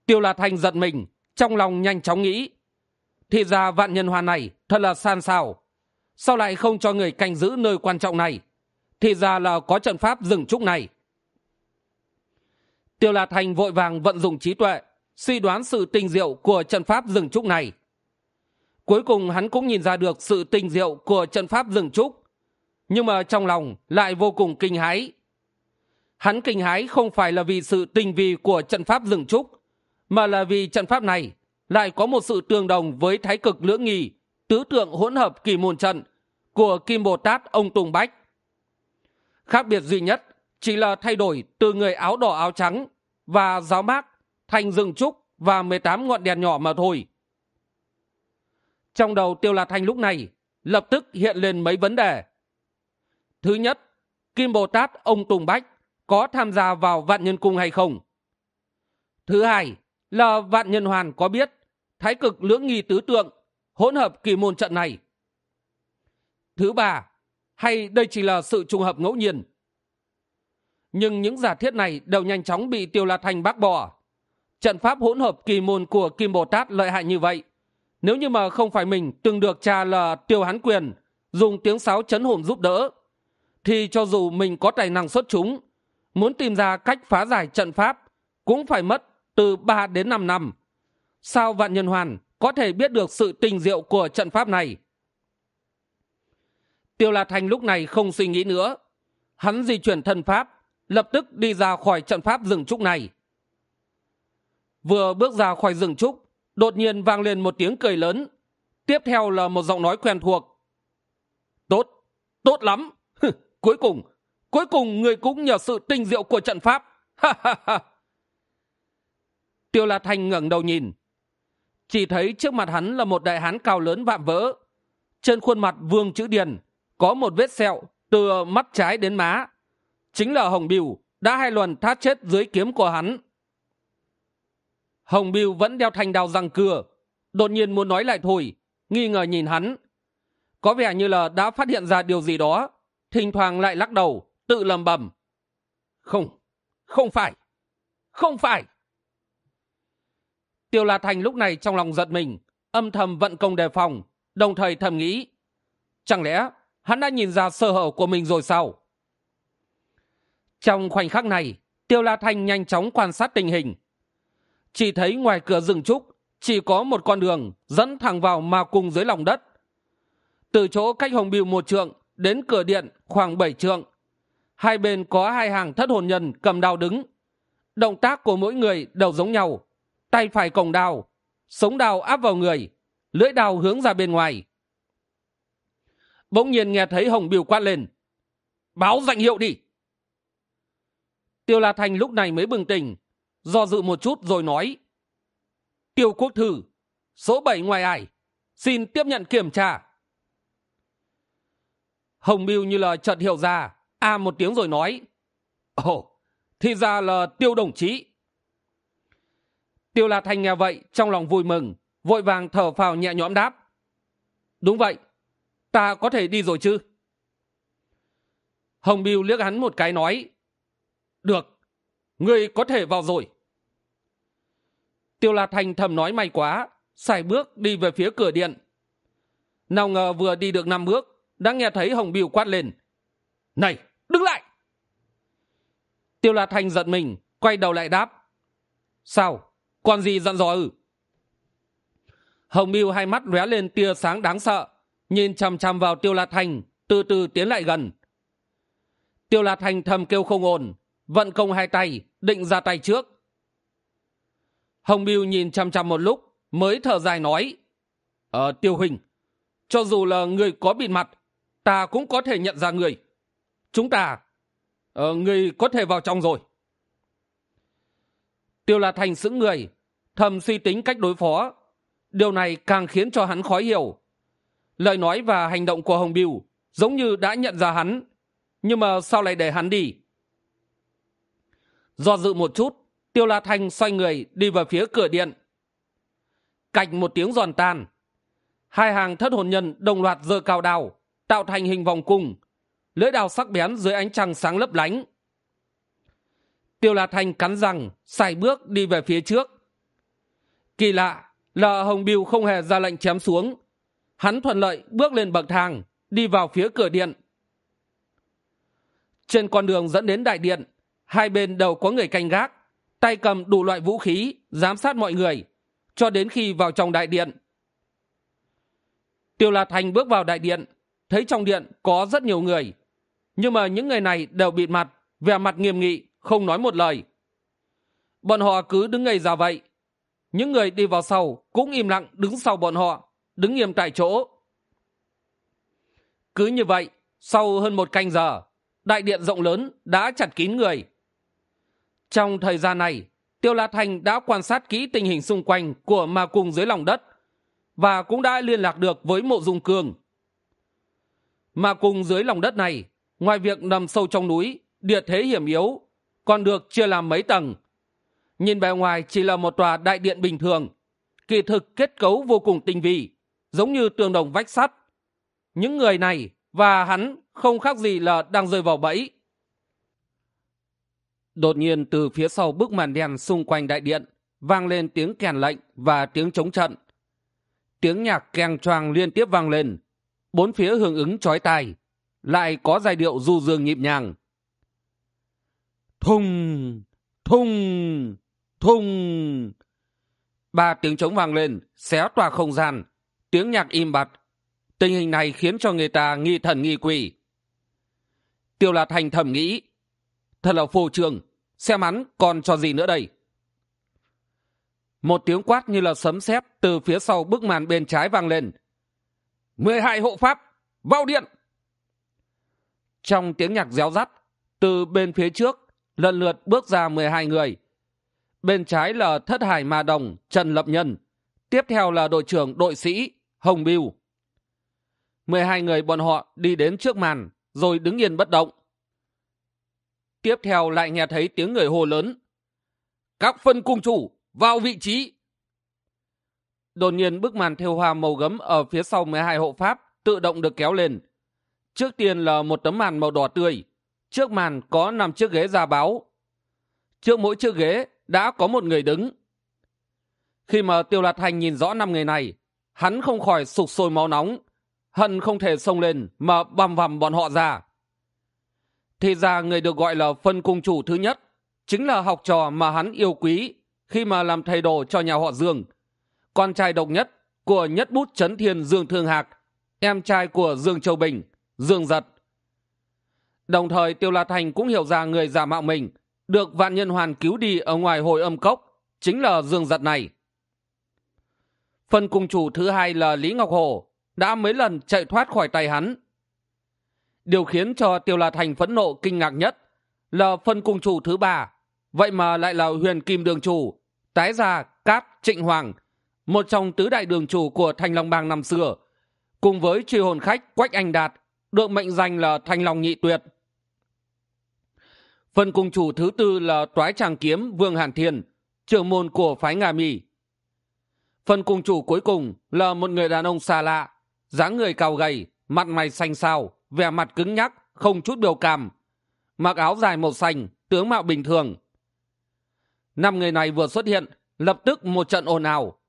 Tiêu la thanh giận mình, trong lòng nhanh chóng nghĩ, thì ra vạn nhân hoa này thật là san xào sao lại không cho người canh giữ nơi quan trọng này? Thì ra là có trận pháp dừng trúc này. Tiêu la thành vội vàng vận dụng trí tuệ, suy đoán sự tinh diệu của trận pháp dừng trúc này. Cuối cùng hắn cũng nhìn ra được sự tinh diệu của trận pháp dừng trúc nhưng mà trong lòng lại vô cùng kinh hãi. Hắn kinh hãi không phải là vì sự tinh vi của trận pháp dừng trúc, mà là vì trận pháp này lại có một sự tương đồng với thái cực lưỡng nghi, tứ tượng hỗn hợp kỳ môn trận của kim bồ tát ông tùng bách. Khác biệt duy nhất chỉ là thay đổi từ người áo đỏ áo trắng và giáo mác thành rừng trúc và mười tám ngọn đèn nhỏ mà thôi. Trong đầu tiêu la thanh lúc này lập tức hiện lên mấy vấn đề thứ nhất, kim bồ tát, ông tùng bách có tham gia vào vạn nhân cung hay không? Thứ hai, là vạn nhân hoàn có biết thái cực lưỡng nghi tứ tượng hỗn hợp kỳ môn trận này? Thứ ba, hay đây chỉ là sự trùng hợp ngẫu nhiên? Nhưng những giả thiết này đều nhanh chóng bị tiêu la thành bác bỏ. Trận pháp hỗn hợp kỳ môn của kim bồ tát lợi hại như vậy, nếu như mà không phải mình từng được cha là tiêu hán quyền dùng tiếng sáo chấn hồn giúp đỡ thì cho dù mình có tài năng xuất chúng, muốn tìm ra cách phá giải trận pháp cũng phải mất từ ba đến năm năm. Sao vạn nhân hoàn có thể biết được sự tình diệu của trận pháp này? Tiêu la thành lúc này không suy nghĩ nữa. Hắn di chuyển thân pháp, lập tức đi ra khỏi trận pháp rừng trúc này. Vừa bước ra khỏi rừng trúc, đột nhiên vang lên một tiếng cười lớn. Tiếp theo là một giọng nói quen thuộc. Tốt lắm cuối cùng cuối cùng người cũng nhờ sự tinh diệu của trận pháp. Tiêu la thanh ngẩng đầu nhìn. Chỉ thấy trước mặt hắn là một đại hán cao lớn vạm vỡ. Trên khuôn mặt vương chữ điền có một vết sẹo từ mắt trái đến má. Chính là hồng biêu đã hai lần thát chết dưới kiếm của hắn. Hồng biêu vẫn đeo thanh đao răng cưa, đột nhiên muốn nói lại thôi, nghi ngờ nhìn hắn. Có vẻ như là đã phát hiện ra điều gì đó thỉnh thoảng lại lắc đầu, tự lầm bầm không không phải không phải. Tiêu la thành lúc này trong lòng giật mình, âm thầm vận công đề phòng, đồng thời thầm nghĩ, chẳng lẽ hắn đã nhìn ra sơ hở của mình rồi sao? Trong khoảnh khắc này, tiêu la thanh nhanh chóng quan sát tình hình. Chỉ thấy ngoài cửa rừng trúc, chỉ có một con đường dẫn thẳng vào ma cung dưới lòng đất. Từ chỗ cách hồng biêu một trượng đến cửa điện khoảng bảy trượng. Hai bên có hai hàng thất hồn nhân cầm đao đứng. Động tác của mỗi người đều giống nhau. Tay phải cổng đao, sống đao áp vào người, lưỡi đao hướng ra bên ngoài. Bỗng nhiên nghe thấy hồng Biểu quát lên, báo danh hiệu đi. Tiêu la thành lúc này mới bừng tỉnh, do dự một chút rồi nói, tiêu quốc thư, số bảy ngoài ải, xin tiếp nhận kiểm tra hồng biêu như là chợt hiểu ra. A một tiếng rồi nói. Ồ, thì ra là tiêu đồng chí. Tiêu la thành nghe vậy, trong lòng vui mừng, vội vàng thở phào nhẹ nhõm đáp. Đúng vậy, ta có thể đi rồi chứ? Hồng biêu liếc hắn một cái nói. Được người có thể vào rồi. Tiêu la thành thầm nói may quá xài bước đi về phía cửa điện. Nào ngờ vừa đi được năm bước đã nghe thấy hồng biêu quát lên. Này đứng lại! Tiêu la thành giận mình quay đầu lại đáp. Sao? Còn gì dặn dò ư? Hồng biêu hai mắt lóe lên tia sáng đáng sợ nhìn chằm chằm vào tiêu la thành từ từ tiến lại gần. Tiêu la thành thầm kêu không ổn, vận công hai tay định ra tay trước. Hồng biêu nhìn chằm chằm một lúc mới thở dài nói ờ tiêu huỳnh cho dù là người có bịt mặt ta cũng có thể nhận ra người. Chúng ta ờ người có thể vào trong rồi. Tiêu la thành sững người, thầm suy tính cách đối phó. Điều này càng khiến cho hắn khó hiểu. Lời nói và hành động của hồng biêu giống như đã nhận ra hắn, nhưng mà sao lại để hắn đi? Do dự một chút, tiêu la thanh xoay người đi vào phía cửa điện. Cạch một tiếng giòn tan. Hai hàng thất hồn nhân đồng loạt giơ cao đao tạo thành hình vòng cung. Lưỡi đào sắc bén dưới ánh trăng sáng lấp lánh. Tiêu la thanh cắn răng xài bước đi về phía trước. Kỳ lạ là hồng biêu không hề ra lệnh chém xuống. Hắn thuận lợi bước lên bậc thang, đi vào phía cửa điện. Trên con đường dẫn đến đại điện, hai bên đều có người canh gác, tay cầm đủ loại vũ khí, giám sát mọi người, cho đến khi vào trong đại điện. Tiêu la thành bước vào đại điện thấy trong điện có rất nhiều người. Nhưng mà những người này đều bịt mặt, vẻ mặt nghiêm nghị, không nói một lời. Bọn họ cứ đứng ngây ra vậy. Những người đi vào sau cũng im lặng đứng sau bọn họ, đứng nghiêm tại chỗ. Cứ như vậy, sau hơn một canh giờ, đại điện rộng lớn đã chặt kín người. Trong thời gian này, tiêu la thành đã quan sát kỹ tình hình xung quanh của ma cung dưới lòng đất và cũng đã liên lạc được với mộ dung cường mà cùng dưới lòng đất này, ngoài việc nằm sâu trong núi, địa thế hiểm yếu, còn được chia làm mấy tầng. Nhìn bề ngoài chỉ là một tòa đại điện bình thường, kỳ thực kết cấu vô cùng tinh vi, giống như tường đồng vách sắt. Những người này và hắn không khác gì là đang rơi vào bẫy. Đột nhiên từ phía sau bức màn đen xung quanh đại điện, vang lên tiếng kèn lệnh và tiếng chống trận. Tiếng nhạc keng choang liên tiếp vang lên bốn phía hưởng ứng chói tai, lại có giai điệu du dương nhịp nhàng. Thùng thùng thùng. Ba tiếng trống vang lên, xé tòa không gian, tiếng nhạc im bặt. Tình hình này khiến cho người ta nghi thần nghi quỷ. Tiêu là thành thầm nghĩ, thật là phô trương, xem hắn còn cho gì nữa đây? Một tiếng quát như là sấm sét từ phía sau bức màn bên trái vang lên mười hai hộ pháp vào điện. Trong tiếng nhạc réo rắt, từ bên phía trước, lần lượt bước ra mười hai người. Bên trái là thất hải ma đồng trần lập nhân, tiếp theo là đội trưởng đội sĩ hồng biêu mười hai người bọn họ đi đến trước màn, rồi đứng yên bất động. Tiếp theo lại nghe thấy tiếng người hô lớn, các phân cung chủ vào vị trí đột nhiên bức màn thêu hoa màu gấm ở phía sau mười hai hộ pháp tự động được kéo lên. Trước tiên là một tấm màn màu đỏ tươi, trước màn có năm chiếc ghế ra báo trước mỗi chiếc ghế đã có một người đứng. Khi mà tiêu lạt thành nhìn rõ năm người này, hắn không khỏi sục sôi máu nóng, hận không thể xông lên mà băm vằm bọn họ ra. Thì ra người được gọi là phân cung chủ thứ nhất chính là học trò mà hắn yêu quý khi mà làm thầy đồ cho nhà họ dương con trai độc nhất của nhất bút trấn thiên dương thương hạc, em trai của dương châu bình, dương giật. Đồng thời tiêu la thành cũng hiểu ra người giả mạo mình, được vạn nhân hoàn cứu đi ở ngoài hồi âm cốc, chính là dương giật này. Phần cung chủ thứ hai là lý ngọc hồ đã mấy lần chạy thoát khỏi tay hắn. Điều khiến cho tiêu la thành phẫn nộ kinh ngạc nhất là phân cung chủ thứ ba, vậy mà lại là huyền kim đường chủ, tái gia cát trịnh hoàng một trong tứ đại đường chủ của thanh long bang năm xưa. Cùng với truy hồn khách quách anh đạt, được mệnh danh là thanh long nhị tuyệt. Phần cung chủ thứ tư là toái tràng kiếm vương hàn thiên, trưởng môn của phái nga mi. Phần cung chủ cuối cùng là một người đàn ông xa lạ, dáng người cao gầy, mặt mày xanh xao, vẻ mặt cứng nhắc, không chút biểu cảm, mặc áo dài màu xanh, tướng mạo bình thường. Năm người này vừa xuất hiện, lập tức một trận ồn ào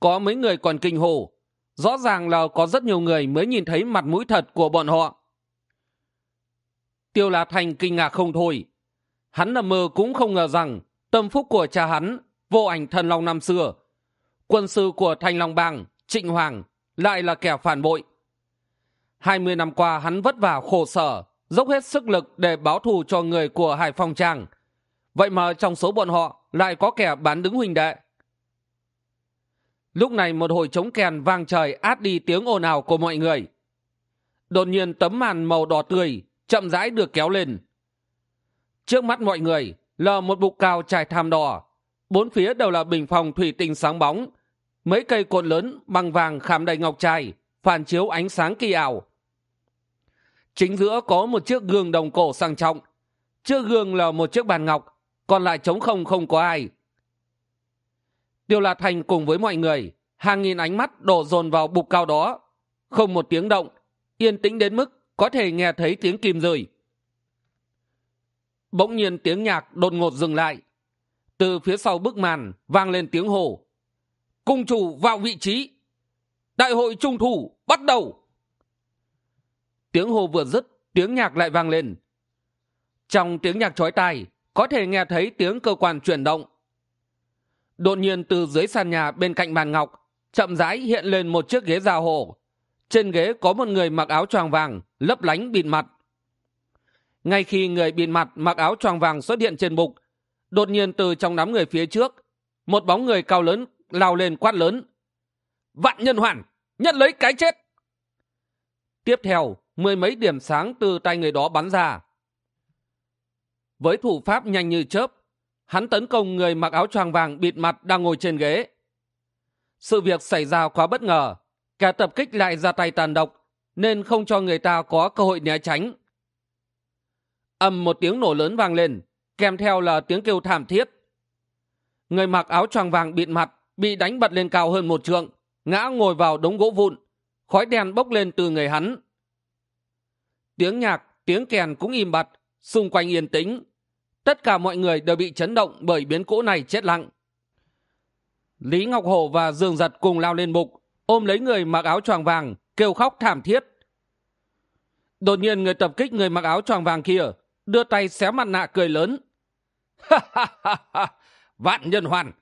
có mấy người còn kinh hồ rõ ràng là có rất nhiều người mới nhìn thấy mặt mũi thật của bọn họ. Tiêu la thành kinh ngạc không thôi. Hắn nằm mơ cũng không ngờ rằng tâm phúc của cha hắn, vô ảnh thần long năm xưa, quân sư của thanh long bang, trịnh hoàng, lại là kẻ phản bội. Hai mươi năm qua hắn vất vả khổ sở, dốc hết sức lực để báo thù cho người của hải phong trang. Vậy mà trong số bọn họ lại có kẻ bán đứng huỳnh đệ lúc này một hồi trống kèn vang trời, át đi tiếng ồn ào của mọi người. Đột nhiên tấm màn màu đỏ tươi chậm rãi được kéo lên. Trước mắt mọi người là một bục cao trải thảm đỏ. Bốn phía đều là bình phòng thủy tinh sáng bóng. Mấy cây cột lớn bằng vàng khảm đầy ngọc trai, phản chiếu ánh sáng kỳ ảo. Chính giữa có một chiếc gương đồng cổ sang trọng. Trước gương là một chiếc bàn ngọc, còn lại trống không không có ai tiêu la thành cùng với mọi người, hàng nghìn ánh mắt đổ dồn vào bục cao đó. Không một tiếng động, yên tĩnh đến mức có thể nghe thấy tiếng kim rơi bỗng nhiên tiếng nhạc đột ngột dừng lại. Từ phía sau bức màn vang lên tiếng hồ cung chủ vào vị trí. Đại hội trung thủ, bắt đầu. Tiếng hồ vừa dứt, tiếng nhạc lại vang lên. Trong tiếng nhạc chói tai, có thể nghe thấy tiếng cơ quan chuyển động đột nhiên từ dưới sàn nhà bên cạnh bàn ngọc, chậm rãi hiện lên một chiếc ghế da hồ trên ghế có một người mặc áo choàng vàng, lấp lánh bịt mặt. Ngay khi người bịt mặt mặc áo choàng vàng xuất hiện trên bục, đột nhiên từ trong đám người phía trước, một bóng người cao lớn lao lên quát lớn. Vạn nhân hoàn, nhận lấy cái chết! Tiếp theo, mười mấy điểm sáng từ tay người đó bắn ra. Với thủ pháp nhanh như chớp hắn tấn công người mặc áo choàng vàng bịt mặt đang ngồi trên ghế. Sự việc xảy ra quá bất ngờ. Kẻ tập kích lại ra tay tàn độc, nên không cho người ta có cơ hội né tránh. Ầm một tiếng nổ lớn vang lên, kèm theo là tiếng kêu thảm thiết. Người mặc áo choàng vàng bịt mặt, bị đánh bật lên cao hơn một trượng, ngã ngồi vào đống gỗ vụn, khói đen bốc lên từ người hắn. Tiếng nhạc, tiếng kèn cũng im bặt, xung quanh yên tĩnh tất cả mọi người đều bị chấn động bởi biến cố này chết lặng. Lý ngọc hổ và dương giật cùng lao lên mục ôm lấy người mặc áo choàng vàng, kêu khóc thảm thiết. Đột nhiên người tập kích người mặc áo choàng vàng kia, đưa tay xé mặt nạ cười lớn. Vạn nhân hoàn,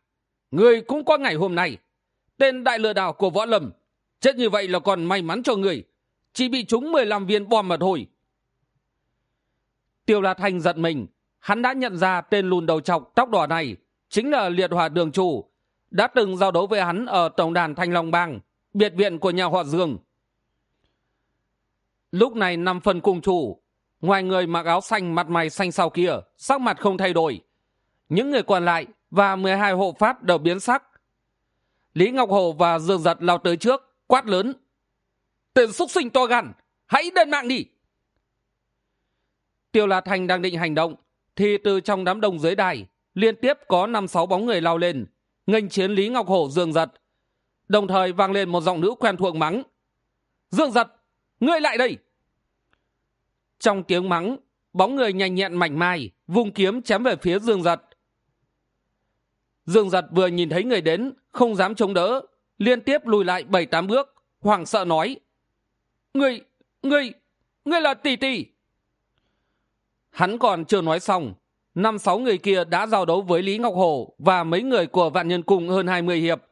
người cũng có ngày hôm nay. Tên đại lừa đảo của võ lâm, chết như vậy là còn may mắn cho người, chỉ bị chúng mười lăm viên bom mà thôi. Tiêu la thanh giận mình hắn đã nhận ra tên lùn đầu chọc tóc đỏ này chính là liệt hỏa đường chủ, đã từng giao đấu với hắn ở tổng đàn thanh long bang, biệt viện của nhà họ dương. Lúc này năm phần cùng chủ, ngoài người mặc áo xanh mặt mày xanh sau kia, sắc mặt không thay đổi. Những người còn lại và mười hai hộ pháp đều biến sắc. Lý ngọc hồ và dương giật lao tới trước, quát lớn. Tên xúc sinh to gan, hãy đền mạng đi. Tiêu la thành đang định hành động thì từ trong đám đông dưới đài, liên tiếp có năm, sáu bóng người lao lên, nghênh chiến lý ngọc hổ, dương giật. Đồng thời vang lên một giọng nữ quen thuộc mắng, dương giật, ngươi lại đây! Trong tiếng mắng, bóng người nhanh nhẹn mảnh mai, vung kiếm chém về phía dương giật. Dương giật vừa nhìn thấy người đến, không dám chống đỡ, liên tiếp lùi lại bảy, tám bước, hoảng sợ nói, ngươi ngươi ngươi là tỷ tỷ! Hắn còn chưa nói xong, năm sáu người kia đã giao đấu với lý ngọc Hổ và mấy người của vạn nhân cung hơn hai mươi hiệp.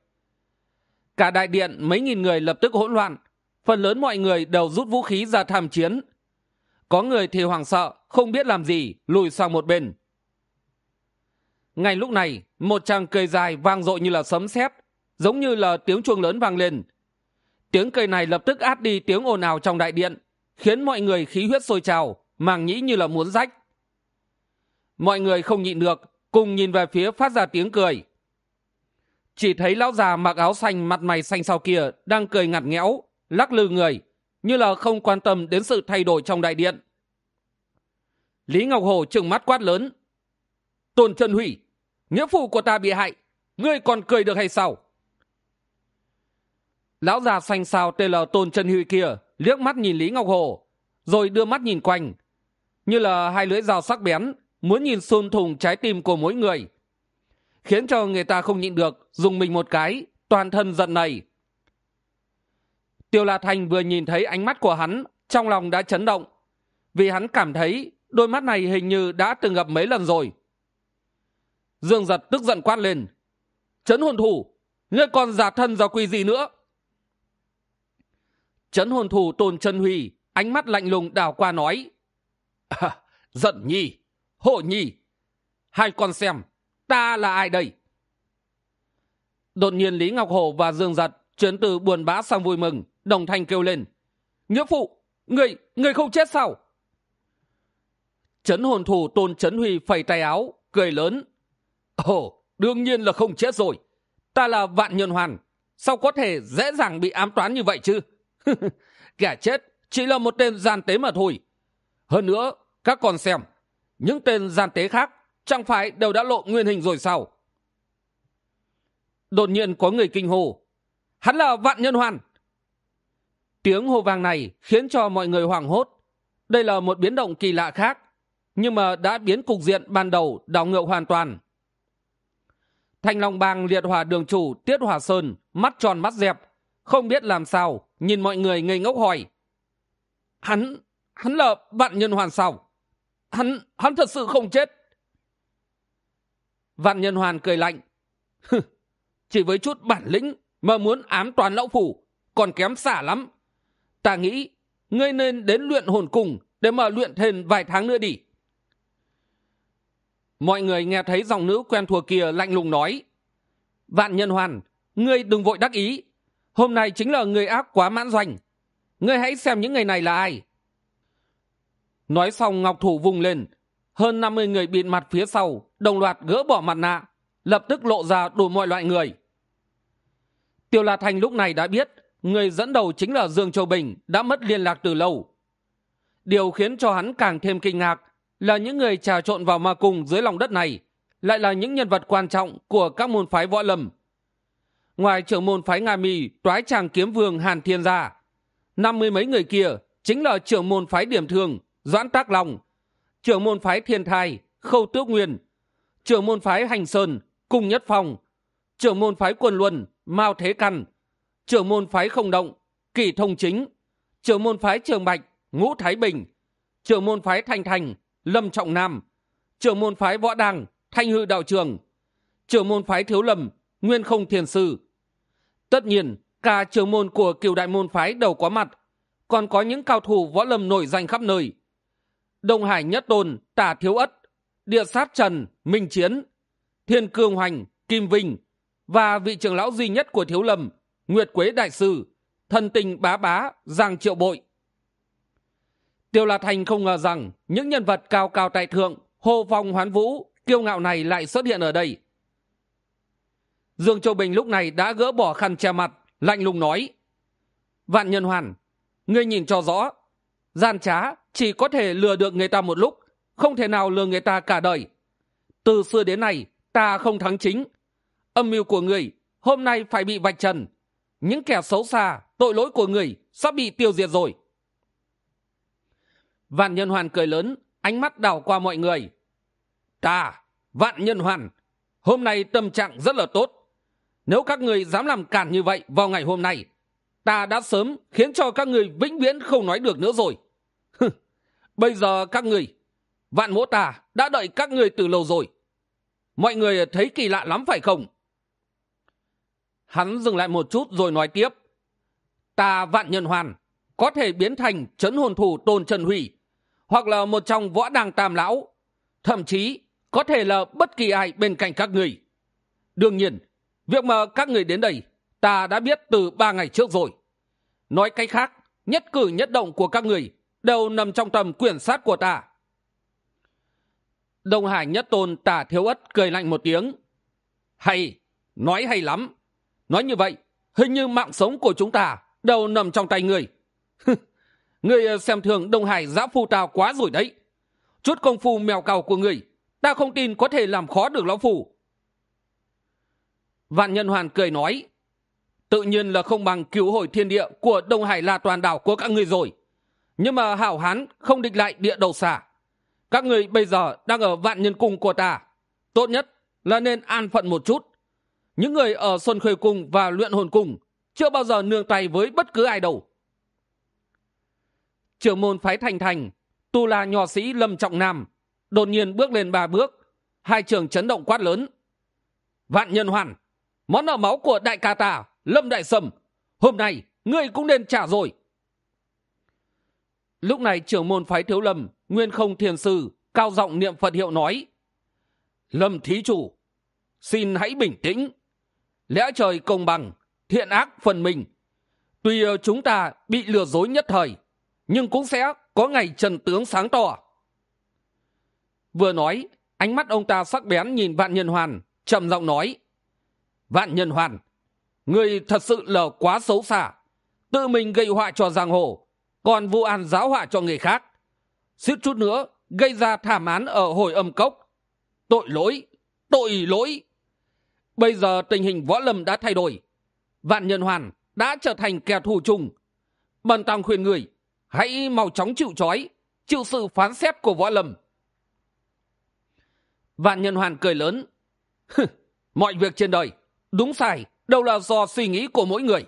Cả đại điện, mấy nghìn người lập tức hỗn loạn, phần lớn mọi người đều rút vũ khí ra tham chiến. Có người thì hoảng sợ, không biết làm gì, lùi sang một bên. Ngay lúc này, một tràng cười dài vang dội như là sấm sét, giống như là tiếng chuông lớn vang lên. Tiếng cười này lập tức át đi tiếng ồn ào trong đại điện, khiến mọi người khí huyết sôi trào màng nhĩ như là muốn rách. Mọi người không nhịn được, cùng nhìn về phía phát ra tiếng cười. Chỉ thấy lão già mặc áo xanh, mặt mày xanh sau kia, đang cười ngặt nghẽo, lắc lư người, như là không quan tâm đến sự thay đổi trong đại điện. Lý ngọc hồ trừng mắt quát lớn. Tôn trần hủy nghĩa phụ của ta bị hại, ngươi còn cười được hay sao? Lão già xanh xao tên là tôn trần hủy kia, liếc mắt nhìn lý ngọc hồ, rồi đưa mắt nhìn quanh như là hai lưỡi dao sắc bén, muốn nhìn xôn thùng trái tim của mỗi người, khiến cho người ta không nhịn được, dùng mình một cái, toàn thân giận này tiêu la thành vừa nhìn thấy ánh mắt của hắn, trong lòng đã chấn động, vì hắn cảm thấy đôi mắt này hình như đã từng gặp mấy lần rồi. Dương giật tức giận quát lên, trấn hồn thủ, ngươi còn giả thân ra quỳ gì nữa? Trấn hồn thủ tôn chân huy ánh mắt lạnh lùng đảo qua nói à, giận nhi hộ nhi. Hai con xem ta là ai đây? Đột nhiên lý ngọc hồ và dương giật chuyển từ buồn bã sang vui mừng đồng thanh kêu lên. Nghĩa phụ người người không chết sao? Trấn hồn thủ tôn trấn huy phẩy tay áo cười lớn. Ồ đương nhiên là không chết rồi. Ta là vạn nhân hoàn sao có thể dễ dàng bị ám toán như vậy chứ? Kẻ chết chỉ là một tên gian tế mà thôi hơn nữa, các con xem, những tên gian tế khác chẳng phải đều đã lộ nguyên hình rồi sao? Đột nhiên có người kinh hồ hắn là vạn nhân hoàn! Tiếng hô vang này khiến cho mọi người hoảng hốt. Đây là một biến động kỳ lạ khác, nhưng mà đã biến cục diện ban đầu đảo ngược hoàn toàn. Thanh long bang liệt hỏa đường chủ tiết hỏa sơn mắt tròn mắt dẹp, không biết làm sao, nhìn mọi người ngây ngốc hỏi, hắn hắn là vạn nhân hoàn sao? Hắn hắn thật sự không chết. Vạn nhân hoàn cười lạnh. Chỉ với chút bản lĩnh mà muốn ám toàn lão phủ còn kém xả lắm. Ta nghĩ ngươi nên đến luyện hồn cùng để mà luyện thêm vài tháng nữa đi. Mọi người nghe thấy dòng nữ quen thuộc kia lạnh lùng nói, vạn nhân hoàn, ngươi đừng vội đắc ý. Hôm nay chính là người ác quá mãn doanh. Ngươi hãy xem những người này là ai nói xong ngọc thủ vùng lên. Hơn năm mươi người bịt mặt phía sau, đồng loạt gỡ bỏ mặt nạ, lập tức lộ ra đủ mọi loại người. Tiêu la thành lúc này đã biết, người dẫn đầu chính là dương châu bình đã mất liên lạc từ lâu. Điều khiến cho hắn càng thêm kinh ngạc là những người trà trộn vào ma cung dưới lòng đất này lại là những nhân vật quan trọng của các môn phái võ lâm. Ngoài trưởng môn phái nga mi, toái tràng kiếm vương hàn thiên gia, năm mươi mấy người kia chính là trưởng môn phái điểm thường doãn tác long, trưởng môn phái thiên thai, khâu tước nguyên, trưởng môn phái hành sơn, cung nhất phong, trưởng môn phái quân luân, mao thế căn, trưởng môn phái không động, kỷ thông chính, trưởng môn phái trường bạch, ngũ thái bình, trưởng môn phái thanh thành, lâm trọng nam, trưởng môn phái võ đàng, thanh hư đạo trường, trưởng môn phái thiếu lâm, nguyên không thiền sư. Tất nhiên, cả trưởng môn của cựu đại môn phái đều có mặt, còn có những cao thủ võ lâm nổi danh khắp nơi đông hải nhất tôn tả thiếu ất, địa sát trần, minh chiến, thiên cương hoành, kim vinh và vị trưởng lão duy nhất của thiếu lâm, nguyệt quế đại sư, thần tình bá bá, giang triệu bội. Tiêu la thành không ngờ rằng những nhân vật cao cao tại thượng, hồ phong hoán vũ, kiêu ngạo này lại xuất hiện ở đây. Dương châu bình lúc này đã gỡ bỏ khăn che mặt, lạnh lùng nói, vạn nhân hoàn, ngươi nhìn cho rõ, gian trá chỉ có thể lừa được người ta một lúc, không thể nào lừa người ta cả đời. Từ xưa đến nay, ta không thắng chính. Âm mưu của người hôm nay phải bị vạch trần. Những kẻ xấu xa, tội lỗi của người sắp bị tiêu diệt rồi. Vạn nhân hoàn cười lớn, ánh mắt đảo qua mọi người. Ta, vạn nhân hoàn, hôm nay tâm trạng rất là tốt. Nếu các người dám làm cản như vậy vào ngày hôm nay, ta đã sớm khiến cho các người vĩnh viễn không nói được nữa rồi bây giờ các người vạn mỗ ta đã đợi các người từ lâu rồi. Mọi người thấy kỳ lạ lắm phải không? Hắn dừng lại một chút rồi nói tiếp. Ta vạn nhân hoàn có thể biến thành trấn hồn thủ tôn trần hủy hoặc là một trong võ đàng tam lão, thậm chí có thể là bất kỳ ai bên cạnh các người đương nhiên, việc mà các người đến đây, ta đã biết từ ba ngày trước rồi. Nói cách khác, nhất cử nhất động của các người đều nằm trong tầm quyển sát của ta? Đông hải nhất tôn tả thiếu ất cười lạnh một tiếng. Hay, nói hay lắm. Nói như vậy, hình như mạng sống của chúng ta đều nằm trong tay người người ờ, xem thường đông hải giã phu ta quá rồi đấy. Chút công phu mèo cào của người ta không tin có thể làm khó được lão phù vạn nhân hoàn cười nói, tự nhiên là không bằng cứu hồi thiên địa của đông hải là toàn đảo của các người rồi nhưng mà hảo hán không địch lại địa đầu xả các người bây giờ đang ở vạn nhân cung của ta. Tốt nhất là nên an phận một chút. Những người ở xuân khởi cung và luyện hồn cung chưa bao giờ nương tay với bất cứ ai đâu. Trưởng môn phái thành thành, tu la nho sĩ lâm trọng nam, đột nhiên bước lên ba bước. Hai trường chấn động quát lớn. Vạn nhân hoàn món nợ máu của đại ca ta, lâm đại sầm hôm nay ngươi cũng nên trả rồi lúc này trưởng môn phái thiếu lâm, nguyên không thiền sư, cao giọng niệm phật hiệu nói, lâm thí chủ, xin hãy bình tĩnh. Lẽ trời công bằng, thiện ác phần mình. Tuy ờ, chúng ta bị lừa dối nhất thời, nhưng cũng sẽ có ngày trần tướng sáng tỏ. Vừa nói, ánh mắt ông ta sắc bén nhìn vạn nhân hoàn, trầm giọng nói, vạn nhân hoàn người thật sự là quá xấu xa. Tự mình gây họa cho giang hồ còn vụ án giáo họa cho người khác. Suýt chút nữa, gây ra thảm án ở hồi âm cốc. Tội lỗi tội lỗi. Bây giờ tình hình võ lâm đã thay đổi. Vạn nhân hoàn đã trở thành kẻ thù chung. Bần tăng khuyên người, hãy mau chóng chịu trói, chịu sự phán xét của võ lâm. Vạn nhân hoàn cười lớn. Mọi việc trên đời, đúng sai, đâu là do suy nghĩ của mỗi người.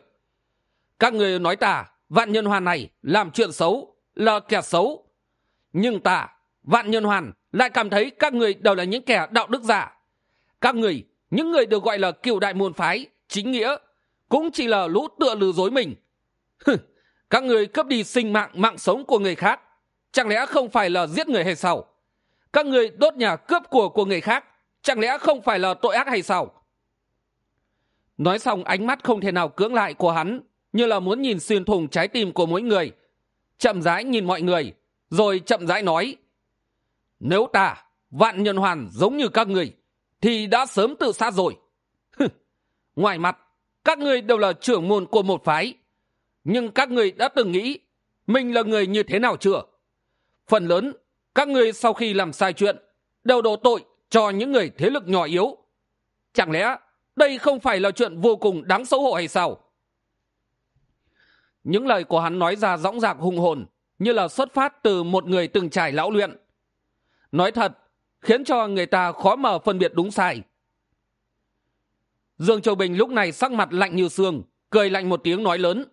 Các người nói ta vạn nhân hoàn này làm chuyện xấu, là kẻ xấu. Nhưng ta, vạn nhân hoàn, lại cảm thấy các người đều là những kẻ đạo đức giả. Các người, những người được gọi là cựu đại môn phái, chính nghĩa, cũng chỉ là lũ tựa lừa dối mình. Các người cướp đi sinh mạng mạng sống của người khác, chẳng lẽ không phải là giết người hay sao? Các người đốt nhà cướp của của người khác, chẳng lẽ không phải là tội ác hay sao? Nói xong, ánh mắt không thể nào cưỡng lại của hắn như là muốn nhìn xuyên thủng trái tim của mỗi người. Chậm rãi nhìn mọi người, rồi chậm rãi nói, nếu ta, vạn nhân hoàn giống như các người thì đã sớm tự sát rồi. Ngoài mặt, các người đều là trưởng môn của một phái. Nhưng các người đã từng nghĩ mình là người như thế nào chưa? Phần lớn, các người sau khi làm sai chuyện, đều đổ tội cho những người thế lực nhỏ yếu. Chẳng lẽ đây không phải là chuyện vô cùng đáng xấu hổ hay sao? Những lời của hắn nói ra dõng dạc hùng hồn, như là xuất phát từ một người từng trải lão luyện. Nói thật, khiến cho người ta khó mở phân biệt đúng sai. Dương châu bình lúc này sắc mặt lạnh như xương, cười lạnh một tiếng nói lớn.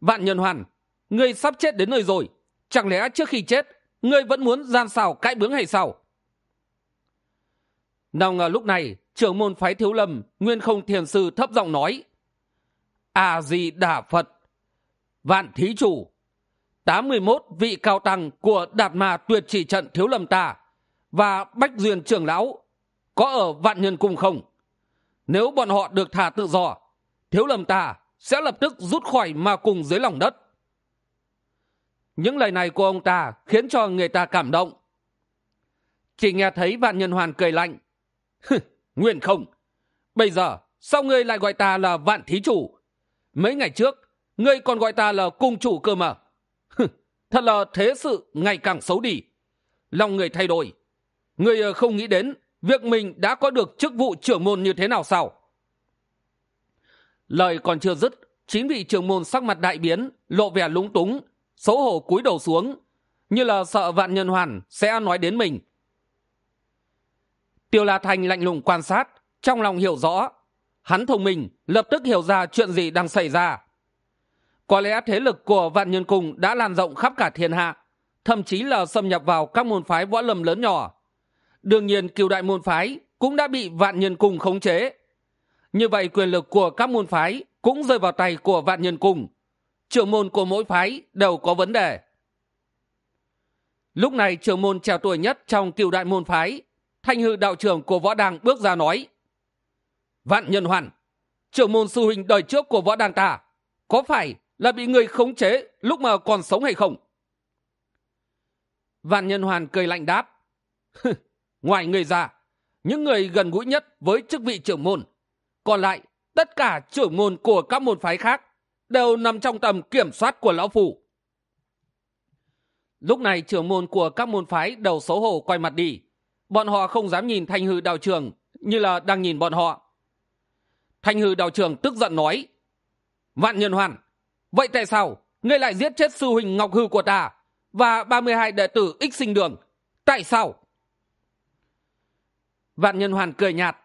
Vạn nhân hoàn, ngươi sắp chết đến nơi rồi. Chẳng lẽ trước khi chết, ngươi vẫn muốn gian xào cãi bướng hay sao? Nào ngờ lúc này, trưởng môn phái thiếu lâm, nguyên không thiền sư thấp giọng nói, a di đà phật vạn thí chủ. Tám mươi một vị cao tăng của đạt mà tuyệt chỉ trận thiếu lâm ta và bách duyên trưởng lão có ở vạn nhân cung không? Nếu bọn họ được thả tự do, thiếu lâm ta sẽ lập tức rút khỏi ma cung dưới lòng đất. Những lời này của ông ta khiến cho người ta cảm động. Chỉ nghe thấy vạn nhân hoàn cười lạnh. Nguyên không. Bây giờ, sao ngươi lại gọi ta là vạn thí chủ? Mấy ngày trước ngươi còn gọi ta là cung chủ cơ mà. Thật là thế sự ngày càng xấu đi. Lòng người thay đổi. Người ờ, không nghĩ đến việc mình đã có được chức vụ trưởng môn như thế nào sao? Lời còn chưa dứt, chín vị trưởng môn sắc mặt đại biến, lộ vẻ lúng túng, xấu hổ cúi đầu xuống, như là sợ vạn nhân hoàn sẽ nói đến mình. Tiêu la thành lạnh lùng quan sát, trong lòng hiểu rõ, hắn thông minh, lập tức hiểu ra chuyện gì đang xảy ra có lẽ thế lực của vạn nhân cung đã lan rộng khắp cả thiên hạ, thậm chí là xâm nhập vào các môn phái võ lâm lớn nhỏ. Đương nhiên, cựu đại môn phái cũng đã bị vạn nhân cung khống chế. Như vậy, quyền lực của các môn phái cũng rơi vào tay của vạn nhân cung. Trưởng môn của mỗi phái đều có vấn đề. Lúc này, trưởng môn trẻ tuổi nhất trong cựu đại môn phái, thanh hư đạo trưởng của võ đàng bước ra nói, vạn nhân hoàn, trưởng môn sư huynh đời trước của võ đàng ta có phải là bị người khống chế lúc mà còn sống hay không? Vạn nhân hoàn cười lạnh đáp ngoài người già những người gần gũi nhất với chức vị trưởng môn, còn lại tất cả trưởng môn của các môn phái khác đều nằm trong tầm kiểm soát của lão phủ lúc này trưởng môn của các môn phái đầu xấu hổ quay mặt đi. Bọn họ không dám nhìn thanh hư đạo trường như là đang nhìn bọn họ. Thanh hư đạo trường tức giận nói, vạn nhân hoàn vậy tại sao ngươi lại giết chết sư huynh ngọc hư của ta và ba mươi hai đệ tử ích sinh đường? Tại sao? Vạn nhân hoàn cười nhạt.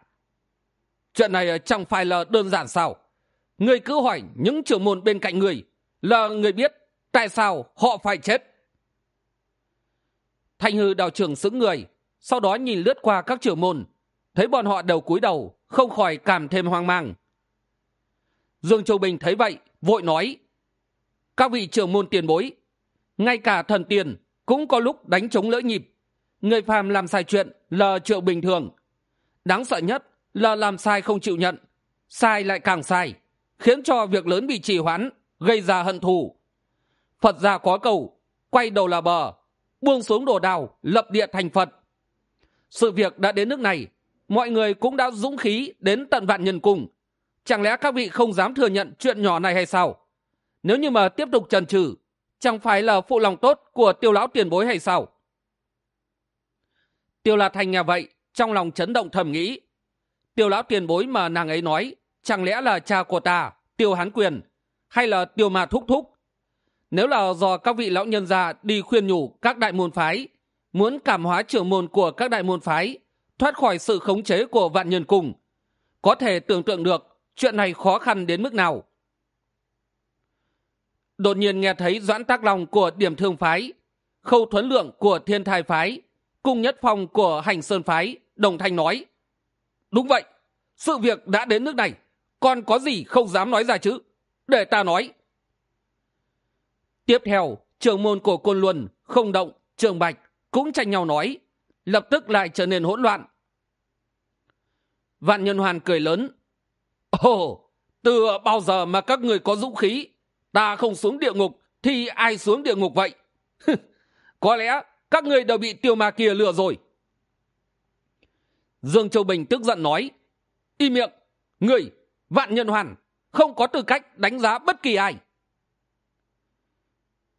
Chuyện này chẳng phải là đơn giản sao? Ngươi cứ hỏi những trưởng môn bên cạnh người là người biết tại sao họ phải chết. Thanh hư đào trưởng xứng người, sau đó nhìn lướt qua các trưởng môn, thấy bọn họ đầu cúi đầu, không khỏi cảm thêm hoang mang. Dương châu bình thấy vậy, vội nói các vị trưởng môn tiền bối, ngay cả thần tiền cũng có lúc đánh chống lỡ nhịp. Người phàm làm sai chuyện là chuyện bình thường. Đáng sợ nhất là làm sai không chịu nhận. Sai lại càng sai, khiến cho việc lớn bị trì hoãn, gây ra hận thù. Phật gia có cầu, quay đầu là bờ, buông xuống đồ đào, lập địa thành phật. Sự việc đã đến nước này, mọi người cũng đã dũng khí đến tận vạn nhân cùng chẳng lẽ các vị không dám thừa nhận chuyện nhỏ này hay sao? Nếu như mà tiếp tục trần trừ chẳng phải là phụ lòng tốt của tiêu lão tiền bối hay sao? Tiêu la thành nhà vậy, trong lòng chấn động thầm nghĩ. Tiêu lão tiền bối mà nàng ấy nói, chẳng lẽ là cha của ta, tiêu hán quyền, hay là tiêu mà thúc thúc? Nếu là do các vị lão nhân gia đi khuyên nhủ các đại môn phái, muốn cảm hóa trưởng môn của các đại môn phái, thoát khỏi sự khống chế của vạn nhân cùng có thể tưởng tượng được chuyện này khó khăn đến mức nào đột nhiên nghe thấy doãn tác long của điểm thương phái, khâu thuấn lượng của thiên thai phái, cung nhất phong của hành sơn phái, đồng thanh nói, đúng vậy, sự việc đã đến nước này, còn có gì không dám nói ra chứ? Để ta nói. Tiếp theo trường môn của côn luân, không động, trường bạch cũng tranh nhau nói, lập tức lại trở nên hỗn loạn. Vạn nhân hoàn cười lớn, ồ, từ bao giờ mà các người có dũng khí ta không xuống địa ngục, thì ai xuống địa ngục vậy? Có lẽ các người đều bị tiêu ma kia lừa rồi. Dương châu bình tức giận nói, y miệng người vạn nhân hoàn, không có tư cách đánh giá bất kỳ ai.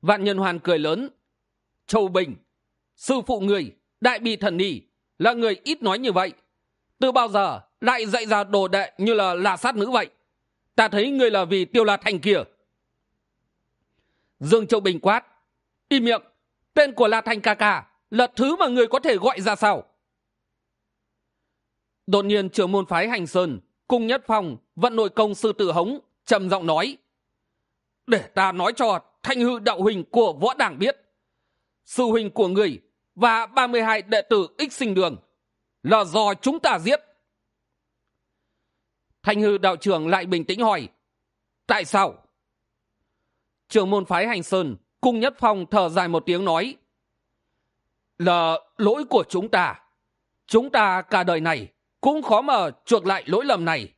Vạn nhân hoàn cười lớn, châu bình, sư phụ người đại bi thần nỉ là người ít nói như vậy. Từ bao giờ lại dạy ra đồ đệ như là là sát nữ vậy? Ta thấy người là vì tiêu la thành kia dương châu bình quát. Im miệng, tên của la thành ca ca là thứ mà người có thể gọi ra sao? Đột nhiên trưởng môn phái hành sơn cung nhất phong vận nội công sư tử hống trầm giọng nói. Để ta nói cho thanh hư đạo huỳnh của võ đảng biết, sư huỳnh của người và ba mươi hai đệ tử ích sinh đường là do chúng ta giết. Thanh hư đạo trưởng lại bình tĩnh hỏi, tại sao trưởng môn phái hành sơn cung nhất phong thở dài một tiếng nói, là lỗi của chúng ta. Chúng ta cả đời này cũng khó mà chuộc lại lỗi lầm này.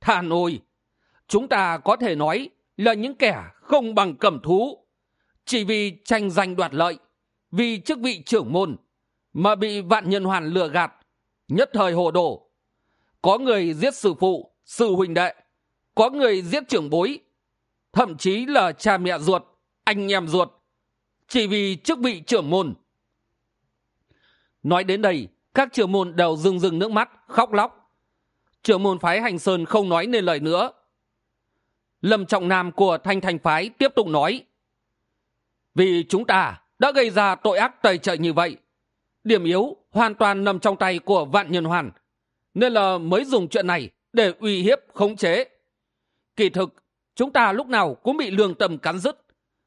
Thàn ôi chúng ta có thể nói là những kẻ không bằng cầm thú. Chỉ vì tranh giành đoạt lợi, vì chức vị trưởng môn mà bị vạn nhân hoàn lừa gạt, nhất thời hồ đồ. Có người giết sư phụ, sư huynh đệ. Có người giết trưởng bối thậm chí là cha mẹ ruột, anh em ruột, chỉ vì chức vị trưởng môn. Nói đến đây, các trưởng môn đều rưng rưng nước mắt, khóc lóc. Trưởng môn phái hành sơn không nói nên lời nữa. Lâm trọng nam của thanh thành phái tiếp tục nói, vì chúng ta đã gây ra tội ác tày trời như vậy, điểm yếu hoàn toàn nằm trong tay của vạn nhân hoàn, nên là mới dùng chuyện này để uy hiếp, khống chế. Kỳ thực chúng ta lúc nào cũng bị lương tâm cắn rứt,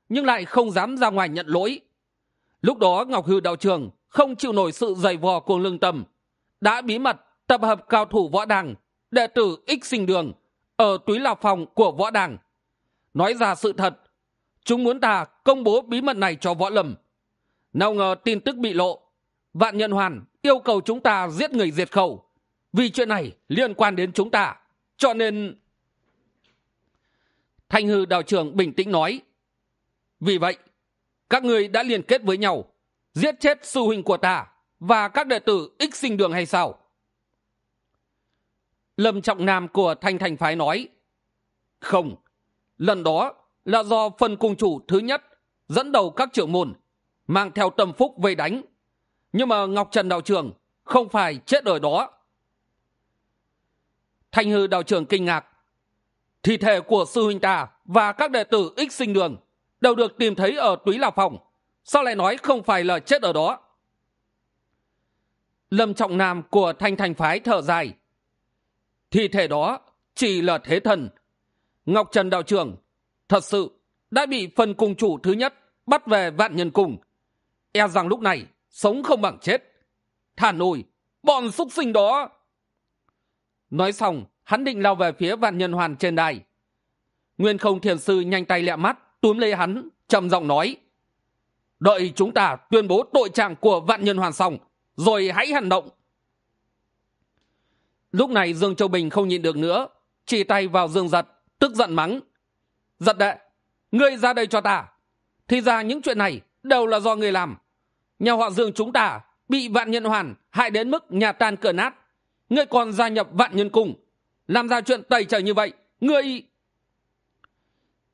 nhưng lại không dám ra ngoài nhận lỗi. Lúc đó ngọc hư đạo trường không chịu nổi sự dày vò của lương tâm, đã bí mật tập hợp cao thủ võ đàng, đệ tử ích sinh đường ở túi lào phòng của võ đàng. Nói ra sự thật, chúng muốn ta công bố bí mật này cho võ lâm. Nào ngờ tin tức bị lộ, vạn nhân hoàn yêu cầu chúng ta giết người diệt khẩu. Vì chuyện này liên quan đến chúng ta, cho nên thanh hư đạo trưởng bình tĩnh nói, vì vậy, các người đã liên kết với nhau, giết chết sư huynh của ta và các đệ tử ích sinh đường hay sao? Lâm trọng nam của thanh thành phái nói, không, lần đó là do phần cung chủ thứ nhất dẫn đầu các trưởng môn mang theo tâm phúc vây đánh, nhưng mà ngọc trần đạo trưởng không phải chết ở đó. Thanh hư đạo trưởng kinh ngạc thi thể của sư huynh ta và các đệ tử ích sinh đường đều được tìm thấy ở túy lạp phòng. Sao lại nói không phải là chết ở đó? Lâm trọng nam của thanh thành phái thở dài. Thi thể đó chỉ là thế thần. Ngọc trần đạo trưởng thật sự đã bị phần cùng chủ thứ nhất bắt về vạn nhân cùng e rằng lúc này sống không bằng chết. Thả nổi, bọn xúc sinh đó. Nói xong hắn định lao về phía vạn nhân hoàn trên đài. Nguyên không thiền sư nhanh tay lẹ mắt, túm lấy hắn, trầm giọng nói, đợi chúng ta tuyên bố tội trạng của vạn nhân hoàn xong, rồi hãy hành động. Lúc này dương châu bình không nhịn được nữa, chỉ tay vào dương giật, tức giận mắng, giật đệ, ngươi ra đây cho ta. Thì ra những chuyện này đều là do người làm. Nhà họ dương chúng ta bị vạn nhân hoàn hại đến mức nhà tan cửa nát. Ngươi còn gia nhập vạn nhân cung làm ra chuyện tẩy trời như vậy, ngươi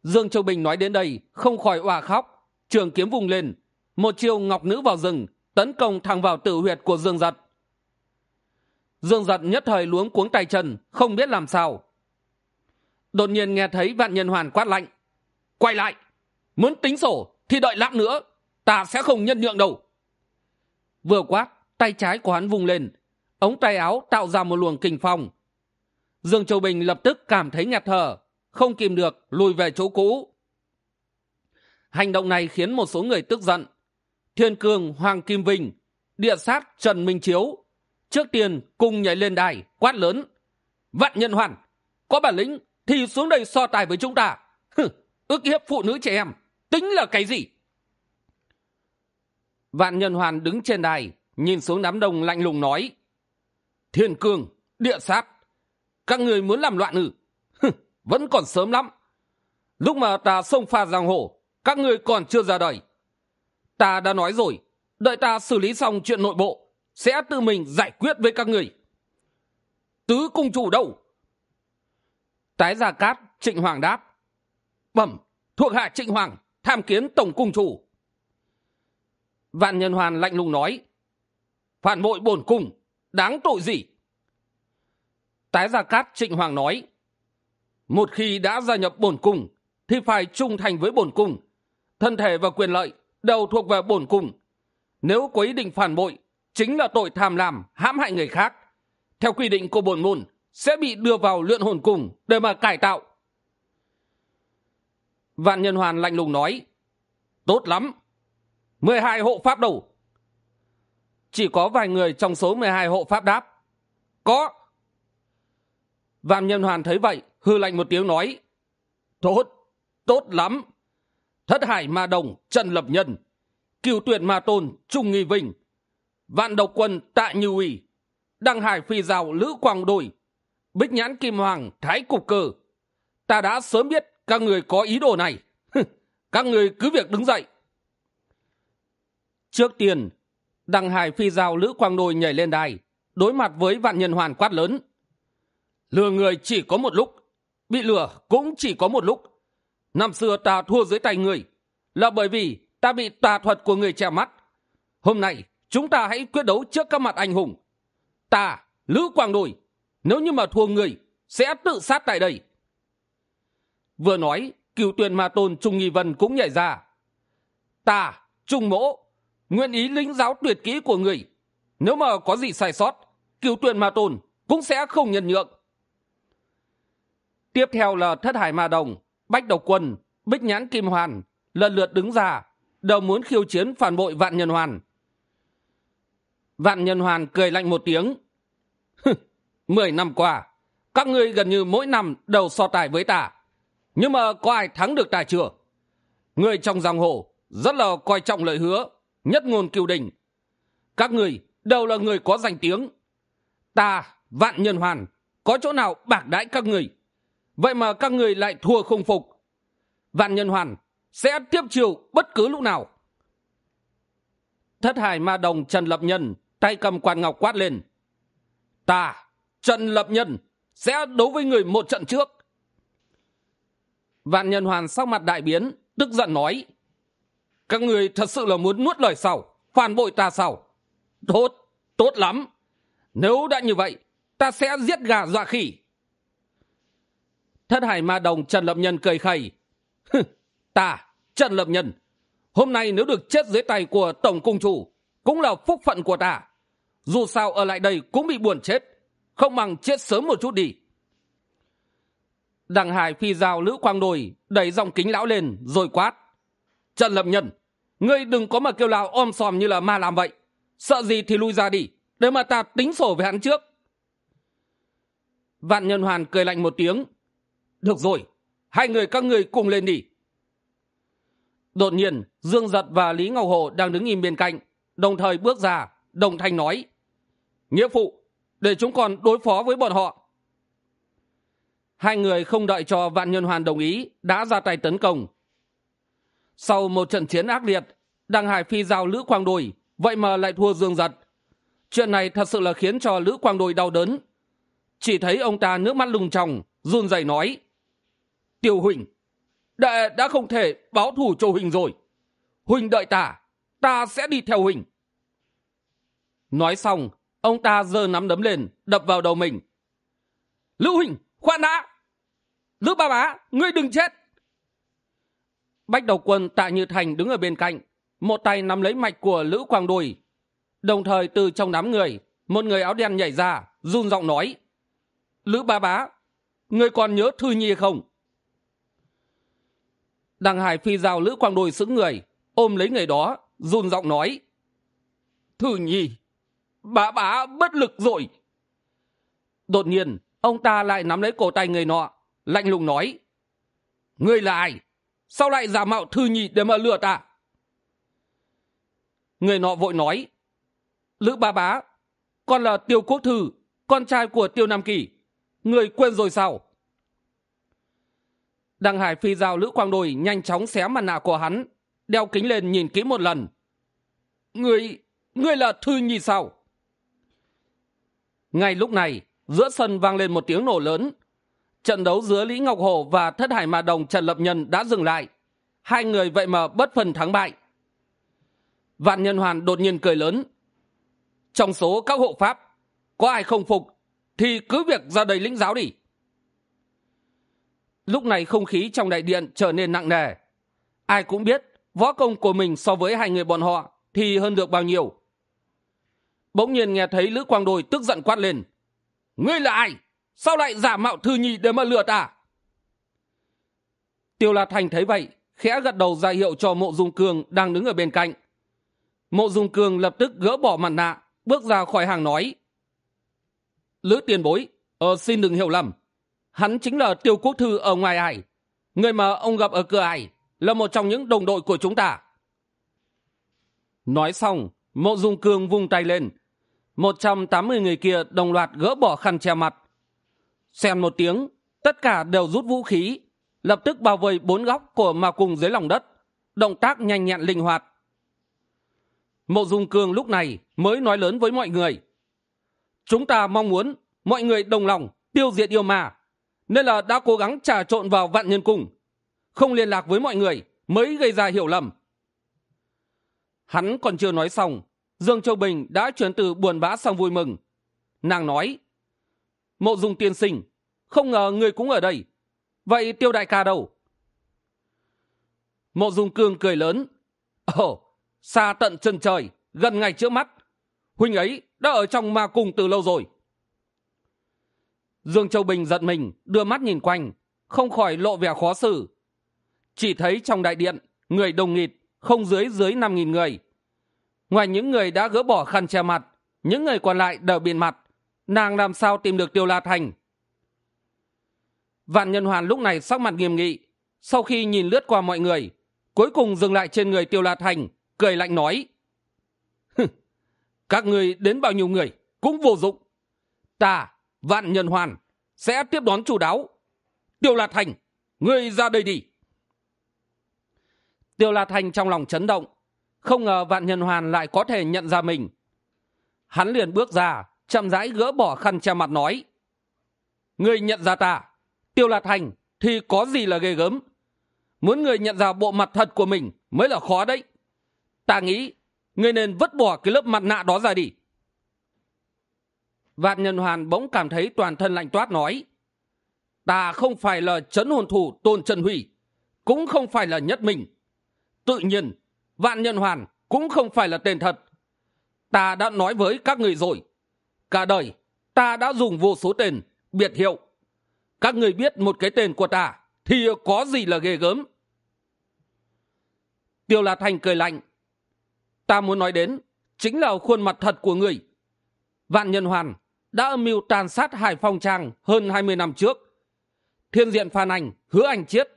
dương châu bình nói đến đây, không khỏi òa khóc. Trường kiếm vùng lên, một chiều ngọc nữ vào rừng, tấn công thẳng vào tử huyệt của dương giật. Dương giật nhất thời luống cuống tay chân, không biết làm sao. Đột nhiên nghe thấy vạn nhân hoàn quát lạnh, quay lại, muốn tính sổ thì đợi lát nữa, ta sẽ không nhân nhượng đâu. Vừa quát, tay trái của hắn vung lên, ống tay áo tạo ra một luồng kình phong dương châu bình lập tức cảm thấy ngạt thở không kìm được lùi về chỗ cũ. Hành động này khiến một số người tức giận. Thiên cương hoàng kim vinh địa sát trần minh chiếu trước tiên cùng nhảy lên đài quát lớn. Vạn nhân hoàn có bản lĩnh thì xuống đây so tài với chúng ta. Hừ, ức hiếp phụ nữ trẻ em tính là cái gì? Vạn nhân hoàn đứng trên đài nhìn xuống đám đông lạnh lùng nói. Thiên cương địa sát các người muốn làm loạn ư vẫn còn sớm lắm. Lúc mà ta xông pha giang hồ, các người còn chưa ra đời. Ta đã nói rồi, đợi ta xử lý xong chuyện nội bộ, sẽ tự mình giải quyết với các người. Tứ cung chủ đâu? Tái gia cát, trịnh hoàng đáp. Bẩm, thuộc hạ trịnh hoàng, tham kiến tổng cung chủ. Vạn nhân hoàn lạnh lùng nói. Phản bội bổn cung, đáng tội gì? Tái gia cát trịnh hoàng nói, một khi đã gia nhập bổn cung, thì phải trung thành với bổn cung, thân thể và quyền lợi đều thuộc về bổn cung. Nếu có ý định phản bội, chính là tội tham lam, hãm hại người khác. Theo quy định của bổn môn, sẽ bị đưa vào luyện hồn cung để mà cải tạo. Vạn nhân hoàn lạnh lùng nói, tốt lắm. mười hai hộ pháp đầu. Chỉ có vài người trong số mười hai hộ pháp đáp, có vạn nhân hoàn thấy vậy, hư lạnh một tiếng nói, tốt tốt lắm. Thất hải ma đồng, trần lập nhân cựu tuyển ma tôn, trung nghi vinh, vạn độc quân, tạ như ủy đăng hải phi rào lữ quang đồi bích nhãn kim hoàng, thái cục cờ ta đã sớm biết các người có ý đồ này. Các người cứ việc đứng dậy. Trước tiên, đăng hải phi rào lữ quang đôi nhảy lên đài, đối mặt với vạn nhân hoàn quát lớn lừa người chỉ có một lúc, bị lừa cũng chỉ có một lúc. Năm xưa ta thua dưới tay người là bởi vì ta bị tà thuật của người che mắt. Hôm nay, chúng ta hãy quyết đấu trước các mặt anh hùng. Ta, lữ quang đồi, nếu như mà thua người, sẽ tự sát tại đây. Vừa nói cựu tuyền ma tôn trung nghi vân cũng nhảy ra. Ta, trung mỗ, nguyện ý lính giáo tuyệt kỹ của người. Nếu mà có gì sai sót cựu tuyền ma tôn cũng sẽ không nhận nhượng tiếp theo là thất hải ma đồng, bách độc quân, bích nhãn kim hoàn, lần lượt đứng ra đều muốn khiêu chiến phản bội vạn nhân hoàn. Vạn nhân hoàn cười lạnh một tiếng. Mười năm qua, các ngươi gần như mỗi năm đều so tài với ta. Nhưng mà có ai thắng được ta chưa? Người trong giang hồ rất là coi trọng lời hứa, nhất ngôn kiều đình các người đều là người có danh tiếng. Ta, vạn nhân hoàn, có chỗ nào bạc đãi các người vậy mà các người lại thua không phục. Vạn nhân hoàn sẽ tiếp chiều bất cứ lúc nào. Thất hải ma đồng trần lập nhân tay cầm quan ngọc quát lên. Ta, trần lập nhân, sẽ đấu với người một trận trước. Vạn nhân hoàn sắc mặt đại biến, tức giận nói, các người thật sự là muốn nuốt lời sau, phản bội ta sau tốt tốt lắm. Nếu đã như vậy, ta sẽ giết gà dọa khỉ thất hải ma đồng trần lập nhân cười khẩy. Ta, trần lập nhân, hôm nay nếu được chết dưới tay của tổng cung chủ, cũng là phúc phận của ta. Dù sao ở lại đây cũng bị buồn chết, không bằng chết sớm một chút đi. Đằng hải phi giao lữ quang đồi đẩy dòng kính lão lên, rồi quát. Trần lập nhân, ngươi đừng có mà kêu lao om sòm như là ma làm vậy. Sợ gì thì lui ra đi, để mà ta tính sổ với hắn trước. Vạn nhân hoàn cười lạnh một tiếng được rồi, hai người các người cùng lên đi. Đột nhiên, dương giật và lý ngọc hồ đang đứng im bên cạnh, đồng thời bước ra, đồng thanh nói, nghĩa phụ, để chúng còn đối phó với bọn họ. Hai người không đợi cho vạn nhân hoàn đồng ý, đã ra tay tấn công. Sau một trận chiến ác liệt, đăng hải phi giao lữ quang đồi, vậy mà lại thua dương giật. Chuyện này thật sự là khiến cho lữ quang đồi đau đớn. Chỉ thấy ông ta nước mắt lùng tròng, run rẩy nói tiêu huỳnh. Đệ đã không thể báo thù cho huỳnh rồi. Huỳnh đợi ta ta sẽ đi theo huỳnh. Nói xong, ông ta giơ nắm đấm lên, đập vào đầu mình. Lữ huỳnh, khoan đã. Lữ ba bá ngươi đừng chết. Bách đầu quân, tạ như thành đứng ở bên cạnh, một tay nắm lấy mạch của lữ quang đùi. Đồng thời, từ trong đám người, một người áo đen nhảy ra, run giọng nói. Lữ ba bá người còn nhớ thư nhi không? Đằng hải phi giao lữ quang đồi sững người, ôm lấy người đó, run giọng nói. Thư nhi bá bá bất lực rồi. Đột nhiên, ông ta lại nắm lấy cổ tay người nọ, lạnh lùng nói. Ngươi là ai? Sao lại giả mạo thư nhi để mà lừa ta? Người nọ vội nói. Lữ ba bá, con là tiêu quốc thư, con trai của tiêu nam kỳ. Người quên rồi sao? Đăng hải phi giao lữ quang đồi nhanh chóng xé mặt nạ của hắn, đeo kính lên nhìn kỹ một lần. Người người là thư nhi sao? Ngay lúc này, giữa sân vang lên một tiếng nổ lớn. Trận đấu giữa lý ngọc hổ và thất hải mà đồng trần lập nhân đã dừng lại. Hai người vậy mà bất phần thắng bại. Vạn nhân hoàn đột nhiên cười lớn. Trong số các hộ pháp, có ai không phục thì cứ việc ra đây lĩnh giáo đi lúc này không khí trong đại điện trở nên nặng nề. Ai cũng biết, võ công của mình so với hai người bọn họ thì hơn được bao nhiêu. Bỗng nhiên nghe thấy lữ quang đồi tức giận quát lên. Ngươi là ai? Sao lại giả mạo thư nhi để mà lừa ta? Tiêu la thành thấy vậy, khẽ gật đầu ra hiệu cho mộ dung Cường đang đứng ở bên cạnh. Mộ dung Cường lập tức gỡ bỏ mặt nạ, bước ra khỏi hàng nói. Lữ tiền bối ờ xin đừng hiểu lầm hắn chính là tiêu quốc thư ở ngoài ải. Người mà ông gặp ở cửa ải là một trong những đồng đội của chúng ta. Nói xong, mộ dung cương vung tay lên. Một trăm tám mươi người kia đồng loạt gỡ bỏ khăn che mặt. Xèn một tiếng, tất cả đều rút vũ khí, lập tức bao vây bốn góc của mà cung dưới lòng đất, động tác nhanh nhẹn linh hoạt. Mộ dung cương lúc này mới nói lớn với mọi người. Chúng ta mong muốn mọi người đồng lòng tiêu diệt yêu ma nên là đã cố gắng trà trộn vào vạn nhân cung. Không liên lạc với mọi người mới gây ra hiểu lầm. Hắn còn chưa nói xong, dương châu bình đã chuyển từ buồn bã sang vui mừng. Nàng nói, mộ dung tiên sinh, không ngờ người cũng ở đây. Vậy tiêu đại ca đâu? Mộ dung cương cười lớn, ồ, xa tận chân trời, gần ngay trước mắt. Huynh ấy đã ở trong ma cung từ lâu rồi dương châu bình giận mình, đưa mắt nhìn quanh, không khỏi lộ vẻ khó xử. Chỉ thấy trong đại điện, người đồng nghịt không dưới dưới năm nghìn người. Ngoài những người đã gỡ bỏ khăn che mặt, những người còn lại đều bịn mặt, nàng làm sao tìm được tiêu la thành? Vạn nhân hoàn lúc này sắc mặt nghiêm nghị, sau khi nhìn lướt qua mọi người, cuối cùng dừng lại trên người tiêu la thành, cười lạnh nói các người đến bao nhiêu người cũng vô dụng. Ta vạn nhân hoàn sẽ tiếp đón chủ đáo. Tiêu Lạt thành ngươi ra đây đi. Tiêu Lạt thành trong lòng chấn động, không ngờ vạn nhân hoàn lại có thể nhận ra mình. Hắn liền bước ra, chậm rãi gỡ bỏ khăn che mặt nói người nhận ra ta, tiêu Lạt thành thì có gì là ghê gớm? Muốn người nhận ra bộ mặt thật của mình mới là khó đấy. Ta nghĩ người nên vứt bỏ cái lớp mặt nạ đó ra đi vạn nhân hoàn bỗng cảm thấy toàn thân lạnh toát nói, ta không phải là trấn hồn thủ tôn trần hủy cũng không phải là nhất mình tự nhiên, vạn nhân hoàn cũng không phải là tên thật. Ta đã nói với các người rồi. Cả đời, ta đã dùng vô số tên biệt hiệu. Các người biết một cái tên của ta thì có gì là ghê gớm? Tiêu la thành cười lạnh, ta muốn nói đến chính là khuôn mặt thật của người. Vạn nhân hoàn đã âm mưu tàn sát hải phong trang hơn hai mươi năm trước. Thiên diện phan anh, hứa anh chiết,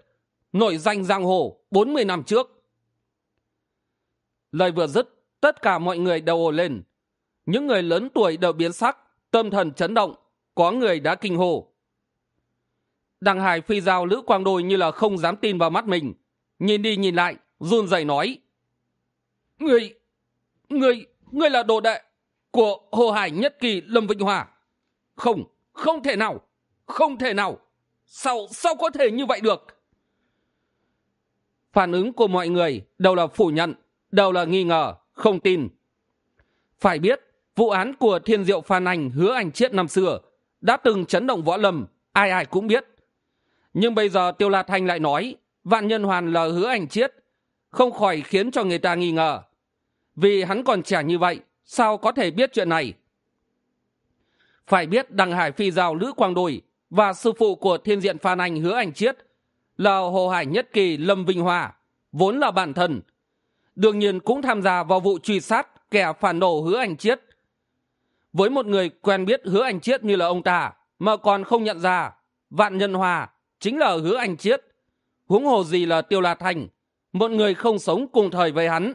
nổi danh giang hồ bốn mươi năm trước. Lời vừa dứt, tất cả mọi người đều ồ lên. Những người lớn tuổi đều biến sắc, tâm thần chấn động, có người đã kinh hồ đằng hải phi giao lữ quang đôi như là không dám tin vào mắt mình, nhìn đi nhìn lại, run rẩy nói, người người người là đồ đệ của hồ hải nhất kỳ, lâm vĩnh hòa. Không không thể nào, không thể nào sao sao có thể như vậy được? Phản ứng của mọi người đều là phủ nhận, đều là nghi ngờ, không tin. Phải biết, vụ án của thiên diệu phan anh, hứa anh chiết năm xưa đã từng chấn động võ lâm, ai ai cũng biết. Nhưng bây giờ tiêu la thanh lại nói, vạn nhân hoàn là hứa anh chiết, không khỏi khiến cho người ta nghi ngờ. Vì hắn còn trẻ như vậy sao có thể biết chuyện này? Phải biết đằng hải phi giao lữ quang đồi và sư phụ của thiên diện phan anh hứa anh chiết là hồ hải nhất kỳ lâm vinh hòa vốn là bản thân, đương nhiên cũng tham gia vào vụ truy sát kẻ phản nổ hứa anh chiết. Với một người quen biết hứa anh chiết như là ông ta, mà còn không nhận ra vạn nhân hòa chính là hứa anh chiết, huống hồ gì là tiêu la thành một người không sống cùng thời với hắn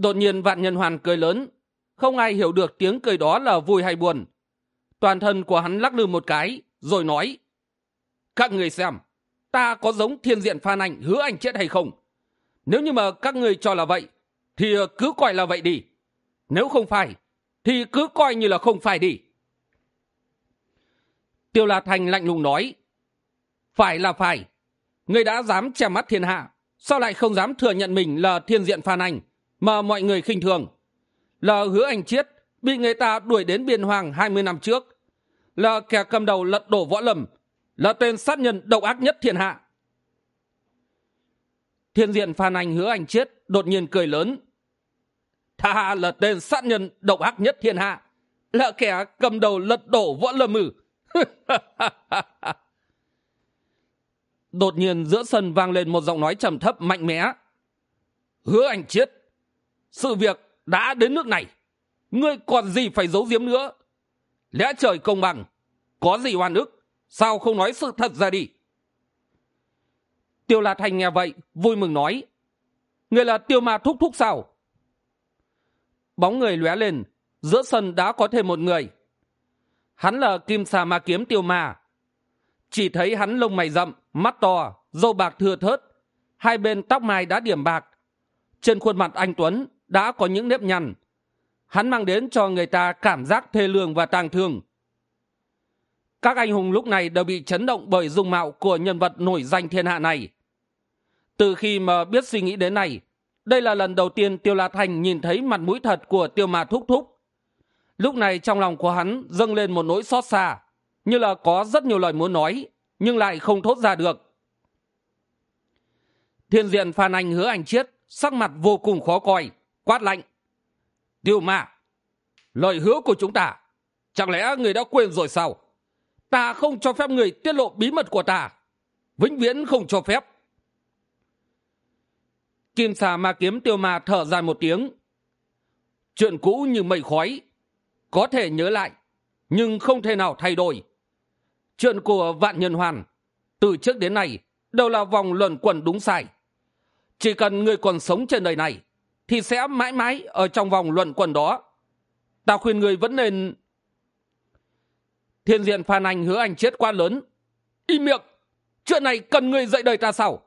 đột nhiên vạn nhân hoàn cười lớn. Không ai hiểu được tiếng cười đó là vui hay buồn. Toàn thân của hắn lắc lư một cái, rồi nói, các người xem, ta có giống thiên diện phan ảnh hứa anh chết hay không? Nếu như mà các người cho là vậy, thì cứ coi là vậy đi. Nếu không phải, thì cứ coi như là không phải đi. Tiêu la thành lạnh lùng nói, phải là phải. Người đã dám che mắt thiên hạ, sao lại không dám thừa nhận mình là thiên diện phan anh? Mà mọi người khinh thường. Là hứa anh chiết bị người ta đuổi đến biên hoàng hai mươi năm trước. Là kẻ cầm đầu lật đổ võ lâm là tên sát nhân độc ác nhất thiên hạ. Thiên diện phan anh hứa anh chiết đột nhiên cười lớn. Tha là tên sát nhân độc ác nhất thiên hạ. Là kẻ cầm đầu lật đổ võ lâm ử đột nhiên giữa sân vang lên một giọng nói trầm thấp mạnh mẽ. Hứa anh chiết sự việc đã đến nước này. Ngươi còn gì phải giấu giếm nữa? Lẽ trời công bằng, có gì oan ức, sao không nói sự thật ra đi? Tiêu la thành nghe vậy, vui mừng nói người là tiêu ma thúc thúc sao? Bóng người lóe lên, giữa sân đã có thêm một người. Hắn là kim xà ma kiếm tiêu ma. Chỉ thấy hắn lông mày rậm, mắt to dâu bạc thưa thớt. Hai bên tóc mai đã điểm bạc. Trên khuôn mặt anh tuấn đã có những nếp nhăn. Hắn mang đến cho người ta cảm giác thê lương và tang thương. Các anh hùng lúc này đều bị chấn động bởi dung mạo của nhân vật nổi danh thiên hạ này. Từ khi mà biết suy nghĩ đến này, đây là lần đầu tiên tiêu la thành nhìn thấy mặt mũi thật của tiêu ma thúc thúc. Lúc này trong lòng của hắn dâng lên một nỗi xót xa, như là có rất nhiều lời muốn nói, nhưng lại không thốt ra được. Thiên diện phan anh hứa anh chiết, sắc mặt vô cùng khó coi quát lạnh. Tiêu ma, lời hứa của chúng ta, chẳng lẽ người đã quên rồi sao? Ta không cho phép người tiết lộ bí mật của ta, vĩnh viễn không cho phép. Kim xà ma kiếm tiêu ma thở dài một tiếng. Chuyện cũ như mây khói, có thể nhớ lại, nhưng không thể nào thay đổi. Chuyện của vạn nhân hoàn, từ trước đến nay, đều là vòng luẩn quẩn đúng sai. Chỉ cần người còn sống trên đời này thì sẽ mãi mãi ở trong vòng luận quần đó. Ta khuyên người vẫn nên thiên diện phan anh hứa anh chết quá lớn. Im miệng, chuyện này cần người dạy đời ta sao?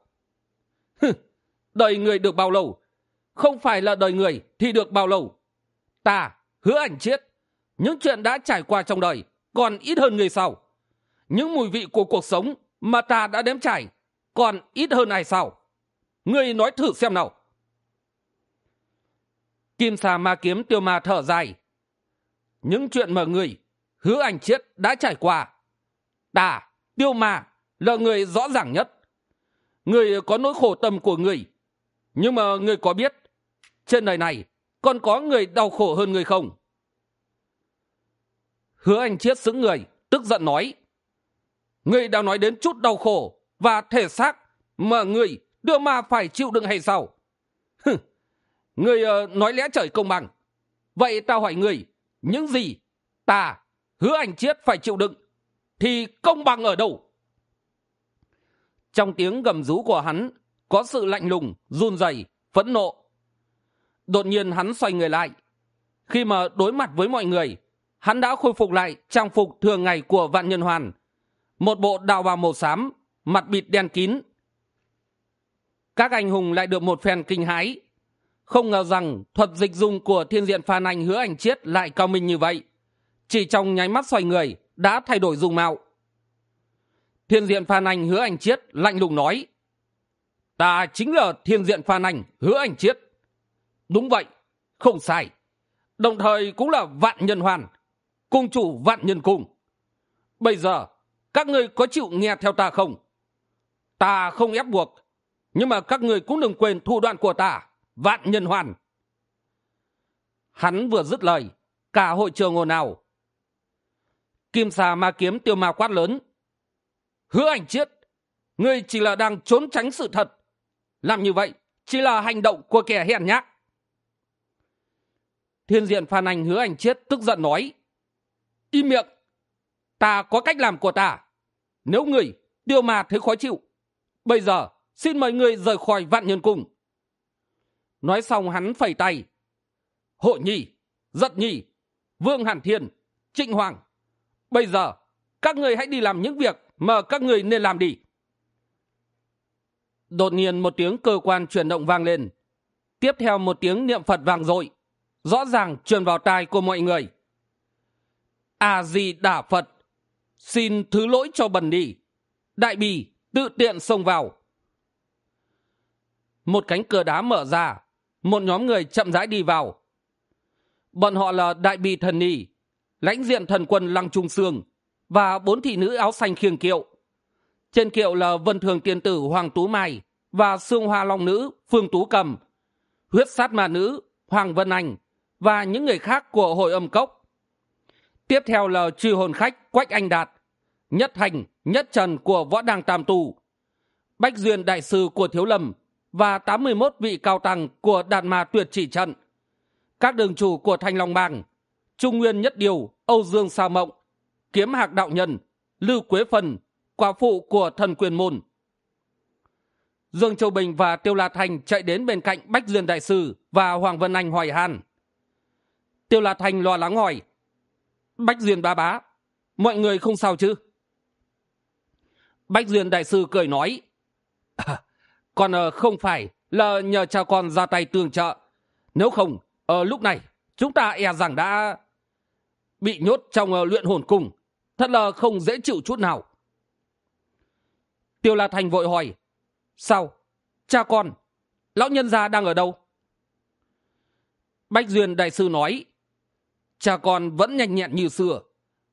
Đời người được bao lâu? Không phải là đời người thì được bao lâu? Ta hứa ảnh chết. Những chuyện đã trải qua trong đời còn ít hơn người sau những mùi vị của cuộc sống mà ta đã đếm trải còn ít hơn ai sau. ngươi nói thử xem nào kim xà ma kiếm tiêu ma thở dài. Những chuyện mà người, hứa ảnh chiết đã trải qua. Ta tiêu ma là người rõ ràng nhất. Người có nỗi khổ tâm của người. Nhưng mà người có biết, trên đời này còn có người đau khổ hơn người không? Hứa anh chiết xứng người, tức giận nói. Người đang nói đến chút đau khổ và thể xác mà người đưa ma phải chịu đựng hay sao? Người uh, nói lẽ trời công bằng. Vậy ta hỏi người những gì ta hứa anh chiết phải chịu đựng thì công bằng ở đâu? Trong tiếng gầm rú của hắn có sự lạnh lùng run rẩy phẫn nộ. Đột nhiên hắn xoay người lại. Khi mà đối mặt với mọi người hắn đã khôi phục lại trang phục thường ngày của vạn nhân hoàn. Một bộ đào bào màu xám mặt bịt đen kín. Các anh hùng lại được một phen kinh hãi không ngờ rằng thuật dịch dung của thiên diện phan anh hứa ảnh chiết lại cao minh như vậy. Chỉ trong nháy mắt xoay người, đã thay đổi dung mạo. Thiên diện phan anh hứa ảnh chiết lạnh lùng nói, ta chính là thiên diện phan anh hứa ảnh chiết. Đúng vậy, không sai. Đồng thời cũng là vạn nhân hoàn, cung chủ vạn nhân cung. Bây giờ, các ngươi có chịu nghe theo ta không? Ta không ép buộc, nhưng mà các ngươi cũng đừng quên thủ đoạn của ta vạn nhân hoàn. Hắn vừa dứt lời, cả hội trường ồn ào. Kim xà ma kiếm tiêu ma quát lớn. Hứa ảnh chiết ngươi chỉ là đang trốn tránh sự thật. Làm như vậy chỉ là hành động của kẻ hèn nhát. Thiên diện phan anh hứa ảnh chiết tức giận nói, im miệng, ta có cách làm của ta. Nếu người tiêu ma thấy khó chịu, bây giờ xin mời người rời khỏi vạn nhân cung nói xong hắn phẩy tay. Hội nhi, giật nhi, vương hàn thiên, trịnh hoàng, bây giờ các người hãy đi làm những việc mà các người nên làm đi. Đột nhiên một tiếng cơ quan chuyển động vang lên. Tiếp theo một tiếng niệm phật vang dội, rõ ràng truyền vào tai của mọi người. A di đả phật, xin thứ lỗi cho bần đi đại bì tự tiện xông vào. Một cánh cửa đá mở ra một nhóm người chậm rãi đi vào. Bọn họ là đại bì thần nì, lãnh diện thần quân lăng trung sương và bốn thị nữ áo xanh khiêng kiệu. Trên kiệu là vân thường tiên tử hoàng tú mai và xương hoa long nữ phương tú cầm, huyết sát ma nữ hoàng vân anh và những người khác của hội âm cốc. Tiếp theo là truy hồn khách quách anh đạt, nhất hành, nhất trần của võ đàng tam tu, bách duyên đại sư của thiếu lâm và tám mươi một vị cao tăng của đàn ma tuyệt chỉ trận. Các đường chủ của thanh long bang trung nguyên nhất điều âu dương sa mộng kiếm hạc đạo nhân lưu quế phần quả phụ của thần quyền môn. Dương châu bình và tiêu la thành chạy đến bên cạnh bách duyên đại sư và hoàng vân anh hỏi han tiêu la thành lo lắng hỏi bách duyên ba bá mọi người không sao chứ? Bách duyên đại sư cười nói à, còn ờ, không phải là nhờ cha con ra tay tương trợ. Nếu không ở lúc này chúng ta e rằng đã bị nhốt trong ờ, luyện hồn cung thật là không dễ chịu chút nào. Tiêu la thành vội hỏi, sao? Cha con, lão nhân gia đang ở đâu? Bách duyên đại sư nói, cha con vẫn nhanh nhẹn như xưa,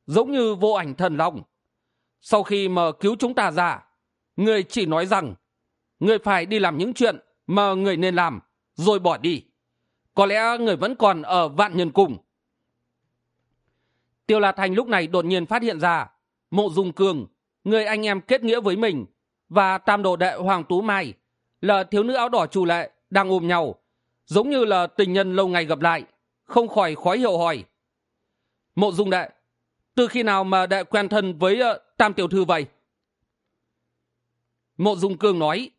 giống như vô ảnh thần long. Sau khi mà cứu chúng ta ra, người chỉ nói rằng người phải đi làm những chuyện mà người nên làm rồi bỏ đi. Có lẽ người vẫn còn ở vạn nhân cùng tiêu la thành lúc này đột nhiên phát hiện ra mộ dung cường người anh em kết nghĩa với mình và tam đồ đệ hoàng tú mai là thiếu nữ áo đỏ trù lệ đang ôm nhau giống như là tình nhân lâu ngày gặp lại không khỏi khó hiểu hỏi. Mộ dung đệ từ khi nào mà đệ quen thân với uh, tam tiểu thư vậy? Mộ dung cương nói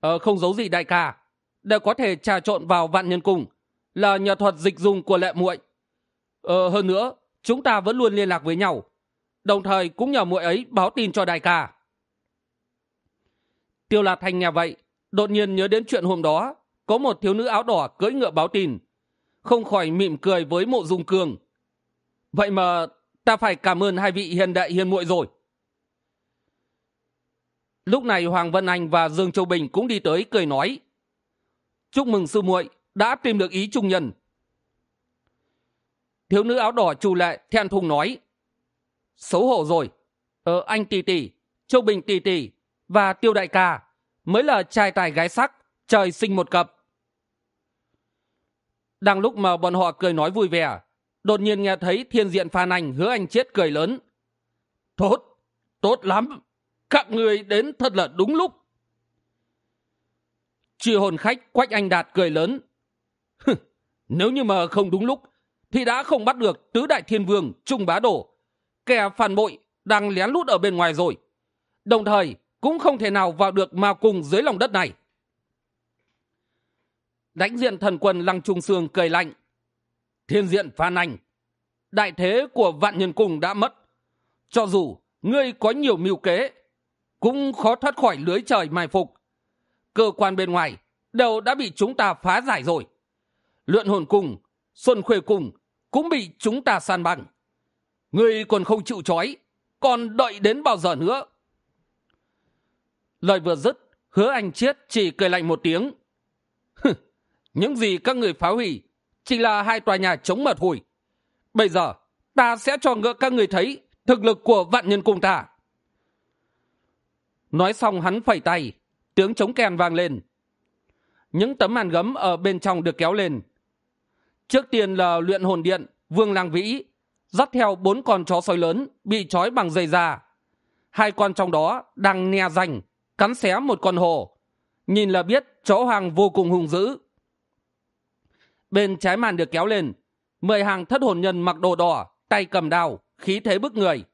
ờ, không giấu gì đại ca. Đều có thể trà trộn vào vạn nhân cung là nhờ thuật dịch dùng của lệ muội. Ờ, hơn nữa chúng ta vẫn luôn liên lạc với nhau. Đồng thời cũng nhờ muội ấy báo tin cho đại ca. Tiêu lạt thành nghe vậy đột nhiên nhớ đến chuyện hôm đó có một thiếu nữ áo đỏ cưỡi ngựa báo tin. Không khỏi mỉm cười với mộ dung cường vậy mà ta phải cảm ơn hai vị hiền đại hiền muội rồi lúc này hoàng vân anh và dương châu bình cũng đi tới cười nói, chúc mừng sư muội đã tìm được ý trung nhân. Thiếu nữ áo đỏ trù lệ thẹn thùng nói, xấu hổ rồi. Ờ anh tỷ tỷ, châu bình tỷ tỷ và tiêu đại ca mới là trai tài gái sắc, trời sinh một cặp. Đang lúc mà bọn họ cười nói vui vẻ, đột nhiên nghe thấy thiên diện phan anh hứa anh chết cười lớn, tốt tốt lắm các người đến thật là đúng lúc. Truy hồn khách quách anh đạt cười lớn. Nếu như mà không đúng lúc, thì đã không bắt được tứ đại thiên vương, trung bá đổ kẻ phản bội đang lén lút ở bên ngoài rồi. Đồng thời, cũng không thể nào vào được ma cung dưới lòng đất này. Đánh diện thần quân lăng trung sương cười lạnh. Thiên diện phan anh đại thế của vạn nhân cung đã mất. Cho dù ngươi có nhiều mưu kế cũng khó thoát khỏi lưới trời mai phục. Cơ quan bên ngoài đều đã bị chúng ta phá giải rồi. Luyện hồn cùng, xuân khuê cùng cũng bị chúng ta san bằng. Ngươi còn không chịu trói, còn đợi đến bao giờ nữa? Lời vừa dứt, hứa anh chiết chỉ cười lạnh một tiếng. Những gì các người phá hủy chỉ là hai tòa nhà chống mật hủi bây giờ, ta sẽ cho ngựa các người thấy thực lực của vạn nhân cung ta nói xong hắn phẩy tay, tiếng chống kèn vang lên. Những tấm màn gấm ở bên trong được kéo lên. Trước tiên là luyện hồn điện, vương lang vĩ, dắt theo bốn con chó sói lớn bị trói bằng dây da. Hai con trong đó đang nè rành, cắn xé một con hồ. Nhìn là biết chó hoàng vô cùng hung dữ. Bên trái màn được kéo lên, mười hàng thất hồn nhân mặc đồ đỏ, tay cầm đao, khí thế bức người.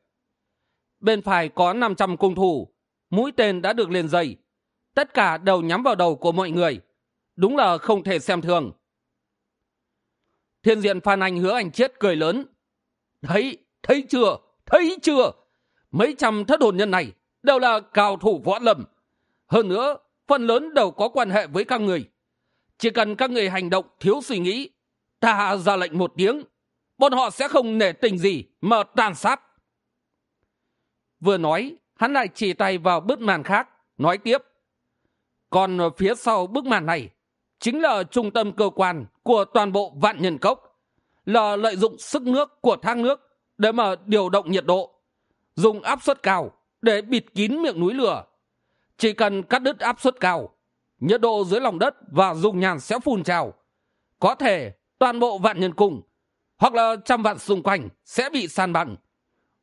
Bên phải có năm trăm cung thủ mũi tên đã được lên dây tất cả đều nhắm vào đầu của mọi người. Đúng là không thể xem thường. Thiên diện phan anh hứa anh chết cười lớn. Thấy thấy chưa thấy chưa? Mấy trăm thất hồn nhân này đều là cao thủ võ lâm. Hơn nữa, phần lớn đều có quan hệ với các người. Chỉ cần các người hành động thiếu suy nghĩ, ta ra lệnh một tiếng, bọn họ sẽ không nể tình gì mà tàn sát. Vừa nói hắn lại chỉ tay vào bức màn khác, nói tiếp. Còn phía sau bức màn này, chính là trung tâm cơ quan của toàn bộ vạn nhân cốc, là lợi dụng sức nước của thang nước để mà điều động nhiệt độ, dùng áp suất cao để bịt kín miệng núi lửa. Chỉ cần cắt đứt áp suất cao, nhiệt độ dưới lòng đất và dung nhàn sẽ phun trào. Có thể toàn bộ vạn nhân cùng hoặc là trăm vạn xung quanh sẽ bị san bằng.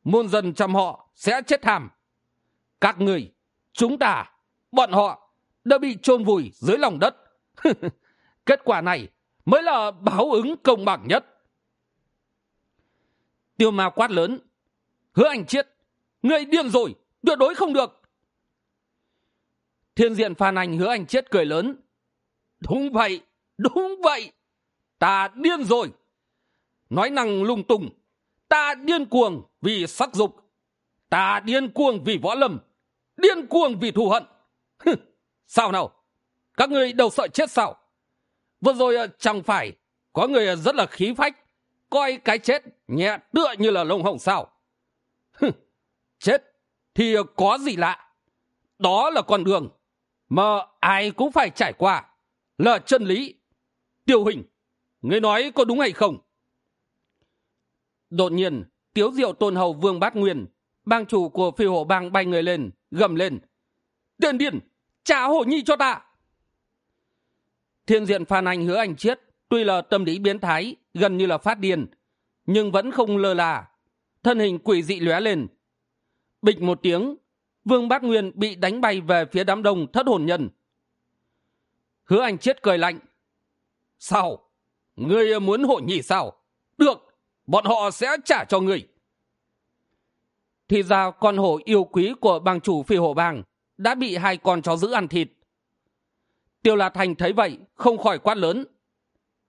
Muôn dân trăm họ sẽ chết thảm các người chúng ta, bọn họ, đã bị chôn vùi dưới lòng đất. Kết quả này mới là báo ứng công bằng nhất. Tiêu ma quát lớn, hứa anh chiết người điên rồi, tuyệt đối không được. Thiên diện phan anh hứa anh chết cười lớn, đúng vậy đúng vậy, ta điên rồi. Nói năng lung tung, ta điên cuồng vì sắc dục, ta điên cuồng vì võ lâm điên cuồng vì thù hận. Sao nào? Các ngươi đâu sợ chết sao? Vừa rồi à, chẳng phải có người à, rất là khí phách, coi cái chết nhẹ tựa như là lông hồng sao? Chết thì có gì lạ? Đó là con đường mà ai cũng phải trải qua, là chân lý. Tiêu hình người nói có đúng hay không? Đột nhiên, tiếu diệu tôn hầu vương bát nguyên, bang chủ của phi hộ bang bay người lên gầm lên. Tiền điên trả hổ nhi cho ta. Thiên diện phan anh hứa anh chiết tuy là tâm lý biến thái, gần như là phát điên, nhưng vẫn không lơ là. Thân hình quỷ dị lóe lên. Bịch một tiếng, vương bát nguyên bị đánh bay về phía đám đông thất hồn nhân. Hứa anh chiết cười lạnh. Sao? Ngươi muốn hổ nhỉ sao? Được, bọn họ sẽ trả cho ngươi thì ra con hổ yêu quý của bang chủ phi hổ bang đã bị hai con chó giữ ăn thịt. Tiêu la thành thấy vậy, không khỏi quát lớn.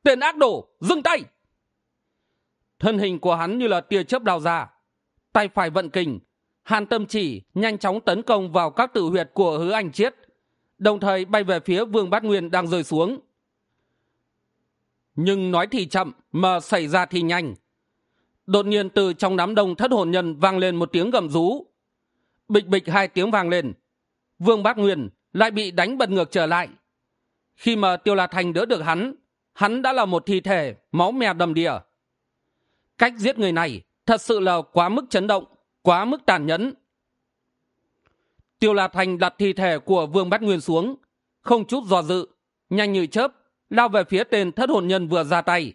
Tên ác đồ, dừng tay! Thân hình của hắn như là tia chớp đào ra. Tay phải vận kình, hàn tâm chỉ nhanh chóng tấn công vào các tự huyệt của hứa anh chiết, đồng thời bay về phía vương bát nguyên đang rơi xuống. Nhưng nói thì chậm, mà xảy ra thì nhanh đột nhiên từ trong đám đông thất hồn nhân vang lên một tiếng gầm rú. Bịch bịch hai tiếng vang lên. Vương bát nguyên lại bị đánh bật ngược trở lại. Khi mà tiêu la thành đỡ được hắn hắn đã là một thi thể máu me đầm đìa. Cách giết người này thật sự là quá mức chấn động, quá mức tàn nhẫn. Tiêu la thành đặt thi thể của vương bát nguyên xuống, không chút do dự, nhanh như chớp, lao về phía tên thất hồn nhân vừa ra tay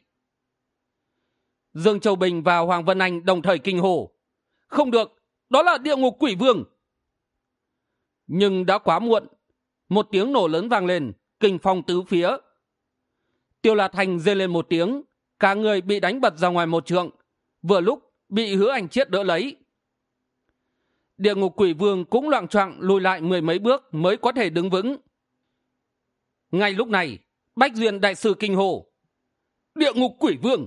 dương châu bình và hoàng vân anh đồng thời kinh hổ, không được đó là địa ngục quỷ vương. Nhưng đã quá muộn một tiếng nổ lớn vang lên kinh phong tứ phía. Tiêu lạt thành rên lên một tiếng cả người bị đánh bật ra ngoài một trượng vừa lúc bị hứa ảnh chiết đỡ lấy. Địa ngục quỷ vương cũng loạng choạng lùi lại mười mấy bước mới có thể đứng vững. Ngay lúc này bách duyên đại sư kinh hồ địa ngục quỷ vương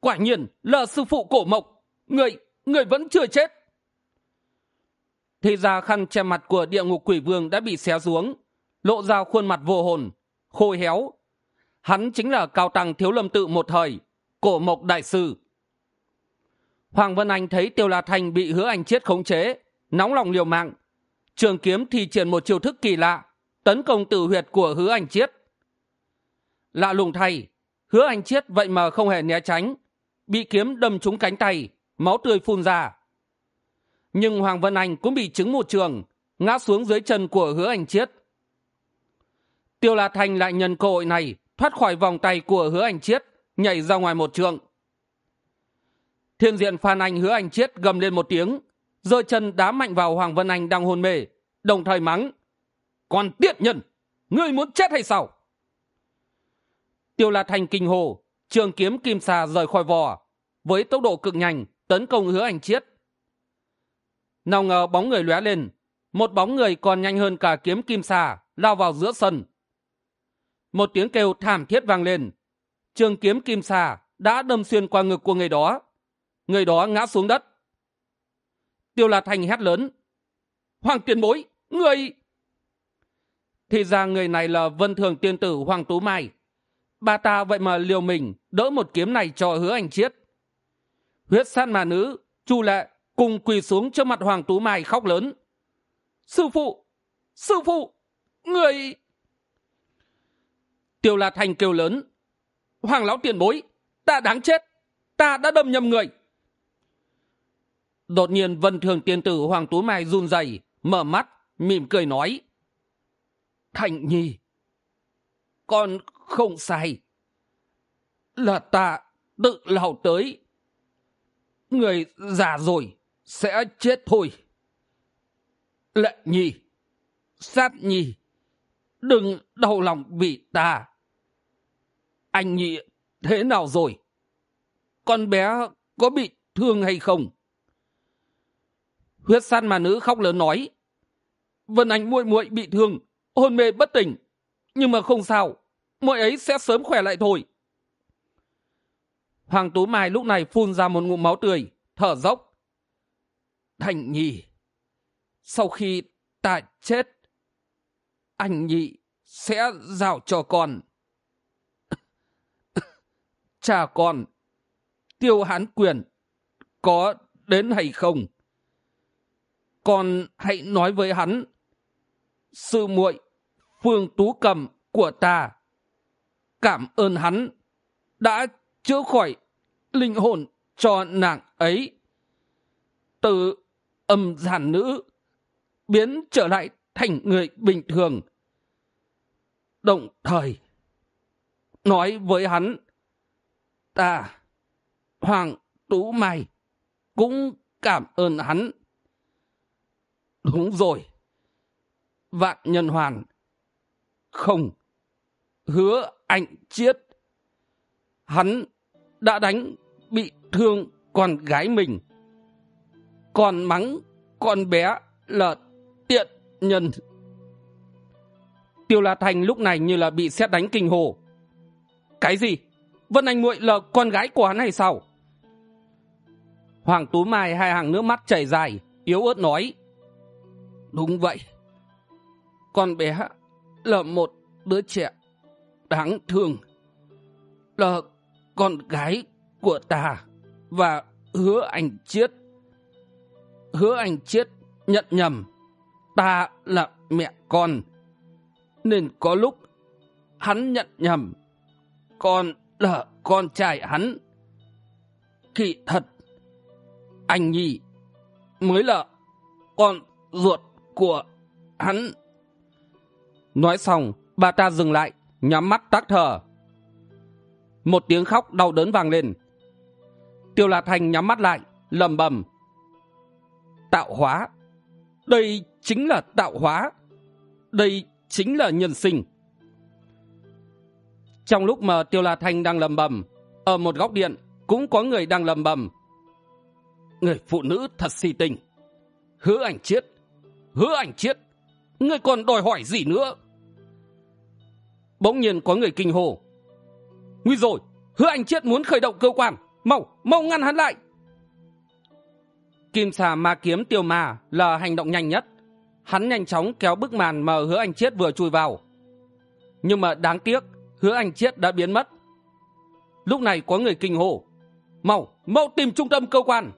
quả nhiên là sư phụ cổ mộc, người người vẫn chưa chết. Thì ra khăn che mặt của địa ngục quỷ vương đã bị xé xuống, lộ ra khuôn mặt vô hồn, khôi héo. Hắn chính là cao tăng thiếu lâm tự một thời, cổ mộc đại sư. Hoàng vân anh thấy tiêu la thanh bị hứa anh chết khống chế, nóng lòng liều mạng. Trường kiếm thì triển một chiêu thức kỳ lạ, tấn công tử huyệt của hứa anh chiết lạ lùng thay, hứa anh chiết vậy mà không hề né tránh bị kiếm đâm trúng cánh tay, máu tươi phun ra. Nhưng hoàng vân anh cũng bị trứng một trường, ngã xuống dưới chân của hứa anh chiết. Tiêu la thành lại nhân cơ hội này, thoát khỏi vòng tay của hứa anh chiết, nhảy ra ngoài một trường. Thiên diện phan anh hứa anh chiết gầm lên một tiếng, giơ chân đá mạnh vào hoàng vân anh đang hôn mê, đồng thời mắng còn tiện nhân, ngươi muốn chết hay sao? Tiêu la thành kinh hồ trường kiếm kim xà rời khỏi vỏ, với tốc độ cực nhanh, tấn công hứa anh chiết. Nào ngờ bóng người lóe lên, một bóng người còn nhanh hơn cả kiếm kim xà lao vào giữa sân. Một tiếng kêu thảm thiết vang lên. Trường kiếm kim xà đã đâm xuyên qua ngực của người đó. Người đó ngã xuống đất. Tiêu la thành hét lớn, hoàng tiền bối người thì ra người này là vân thường tiên tử hoàng tú mai bà ta vậy mà liều mình đỡ một kiếm này cho hứa anh chiết. Huyết san mà nữ, chu lệ, cùng quỳ xuống trước mặt hoàng tú mai khóc lớn. Sư phụ sư phụ, người! Tiêu la thành kêu lớn. Hoàng lão tiền bối, ta đáng chết, ta đã đâm nhầm người. Đột nhiên vân thường tiên tử hoàng tú mai run rẩy, mở mắt, mỉm cười nói. Thành nhi con không sai. Là ta tự lao tới. Người già rồi sẽ chết thôi. Lệ nhi, sát nhi, đừng đau lòng vì ta. Anh nhị thế nào rồi? Con bé có bị thương hay không? Huyết san mà nữ khóc lớn nói. Vân anh muội muội bị thương, hôn mê bất tỉnh. Nhưng mà không sao mỗi ấy sẽ sớm khỏe lại thôi. Hoàng tú mai lúc này phun ra một ngụm máu tươi, thở dốc. Thành nhì sau khi ta chết, anh nhị sẽ giao cho con. Cha con, tiêu hán quyền, có đến hay không? Con hãy nói với hắn, sư muội, phương tú cầm của ta cảm ơn hắn, đã chữa khỏi linh hồn cho nàng ấy. Từ âm giản nữ biến trở lại thành người bình thường. Đồng thời, nói với hắn, ta, hoàng tú mai, cũng cảm ơn hắn. Đúng rồi, vạn nhân hoàn, không hứa anh chiết. Hắn đã đánh bị thương con gái mình. Còn mắng con bé là tiện nhân. Tiêu la thành lúc này như là bị xét đánh kinh hồ. Cái gì? Vân anh muội là con gái của hắn hay sao? Hoàng tú mai hai hàng nước mắt chảy dài, yếu ớt nói. Đúng vậy. Con bé là một đứa trẻ đáng thương. Là con gái của ta và hứa anh chiết. Hứa anh chiết nhận nhầm, ta là mẹ con. Nên có lúc hắn nhận nhầm con là con trai hắn. Kỳ thật, anh nhi mới là con ruột của hắn. Nói xong, bà ta dừng lại nhắm mắt tắc thở. Một tiếng khóc đau đớn vang lên. Tiêu la thành nhắm mắt lại lầm bầm tạo hóa. Đây chính là tạo hóa. Đây chính là nhân sinh. Trong lúc mà tiêu la thanh đang lầm bầm ở một góc điện cũng có người đang lầm bầm người phụ nữ thật si tình. Hứa ảnh chiết hứa ảnh chiết người còn đòi hỏi gì nữa? Bỗng nhiên có người kinh hồ nguy rồi, hứa anh chiết muốn khởi động cơ quan. Mau mau ngăn hắn lại. Kim xà ma kiếm tiêu ma là hành động nhanh nhất. Hắn nhanh chóng kéo bức màn mà hứa anh chiết vừa chui vào. Nhưng mà đáng tiếc, hứa anh chiết đã biến mất. Lúc này có người kinh hồ mau mau tìm trung tâm cơ quan.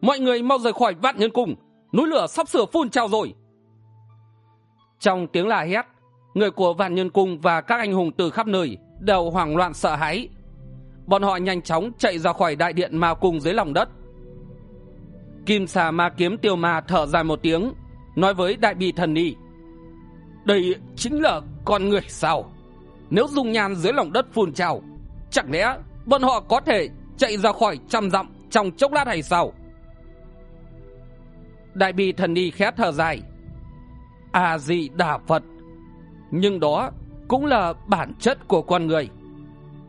Mọi người mau rời khỏi vạn nhân cung. Núi lửa sắp sửa phun trào rồi. Trong tiếng la hét người của vạn nhân cung và các anh hùng từ khắp nơi đều hoảng loạn sợ hãi. Bọn họ nhanh chóng chạy ra khỏi đại điện ma cung dưới lòng đất. Kim xà ma kiếm tiêu ma thở dài một tiếng, nói với đại bi thần ni, đây chính là con người sao? Nếu dùng nhàn dưới lòng đất phun trào, chẳng lẽ bọn họ có thể chạy ra khỏi trăm dặm trong chốc lát hay sao? Đại bi thần ni khẽ thở dài, a di đà phật nhưng đó cũng là bản chất của con người.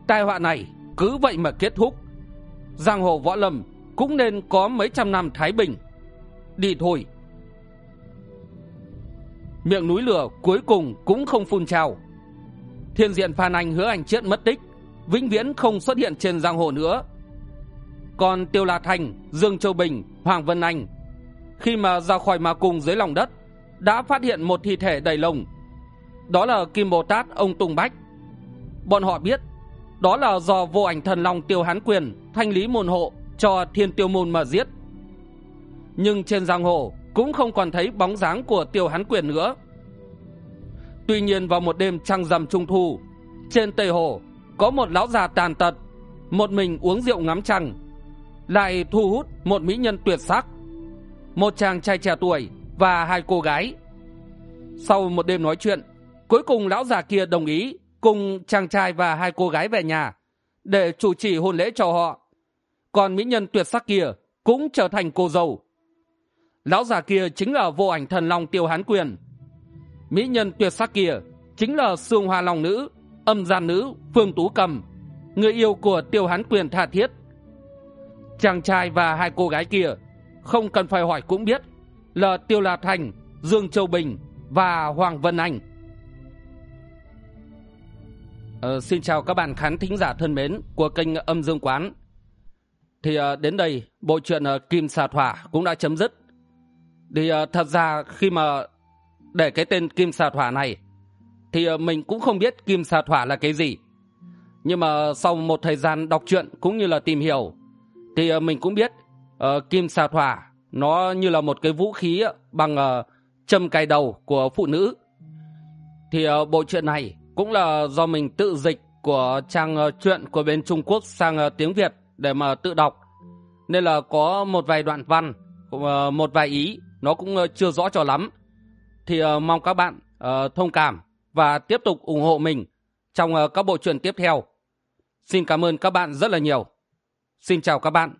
Tai họa này cứ vậy mà kết thúc. Giang hồ võ lâm cũng nên có mấy trăm năm thái bình. Đi thôi. Miệng núi lửa cuối cùng cũng không phun trào. Thiên diện phan anh hứa anh chết mất tích vĩnh viễn không xuất hiện trên giang hồ nữa. Còn tiêu la thành, dương châu bình, hoàng vân anh, khi mà ra khỏi ma cung dưới lòng đất, đã phát hiện một thi thể đầy lồng đó là kim bồ tát, ông tùng bách. Bọn họ biết, đó là do vô ảnh thần long tiêu hán quyền thanh lý môn hộ cho thiên tiêu môn mà giết. Nhưng trên giang hồ cũng không còn thấy bóng dáng của tiêu hán quyền nữa. Tuy nhiên vào một đêm trăng rằm trung thu, trên tây hồ có một lão già tàn tật, một mình uống rượu ngắm trăng, lại thu hút một mỹ nhân tuyệt sắc, một chàng trai trẻ tuổi và hai cô gái. Sau một đêm nói chuyện cuối cùng lão già kia đồng ý cùng chàng trai và hai cô gái về nhà để chủ trì hôn lễ cho họ. Còn mỹ nhân tuyệt sắc kia cũng trở thành cô dâu. Lão già kia chính là vô ảnh thần long tiêu hán quyền. Mỹ nhân tuyệt sắc kia chính là sương hoa long nữ, âm gian nữ phương tú cầm, người yêu của tiêu hán quyền tha thiết. Chàng trai và hai cô gái kia không cần phải hỏi cũng biết là tiêu lạp thành dương châu bình và hoàng vân anh ờ, xin chào các bạn khán thính giả thân mến của kênh âm dương quán. Thì uh, đến đây bộ truyện uh, kim xà thỏa cũng đã chấm dứt. Thì uh, thật ra khi mà để cái tên kim xà thỏa này thì uh, mình cũng không biết kim xà thỏa là cái gì. Nhưng mà sau một thời gian đọc truyện cũng như là tìm hiểu thì uh, mình cũng biết uh, kim xà thỏa nó như là một cái vũ khí bằng uh, châm cài đầu của phụ nữ. Thì uh, bộ truyện này cũng là do mình tự dịch của trang ờ, truyện của bên trung quốc sang ờ, tiếng việt để mà tự đọc. Nên là có một vài đoạn văn ờ, một vài ý, nó cũng chưa rõ cho lắm. Thì mong các bạn thông cảm và tiếp tục ủng hộ mình trong các bộ truyện tiếp theo. Xin cảm ơn các bạn rất là nhiều. Xin chào các bạn.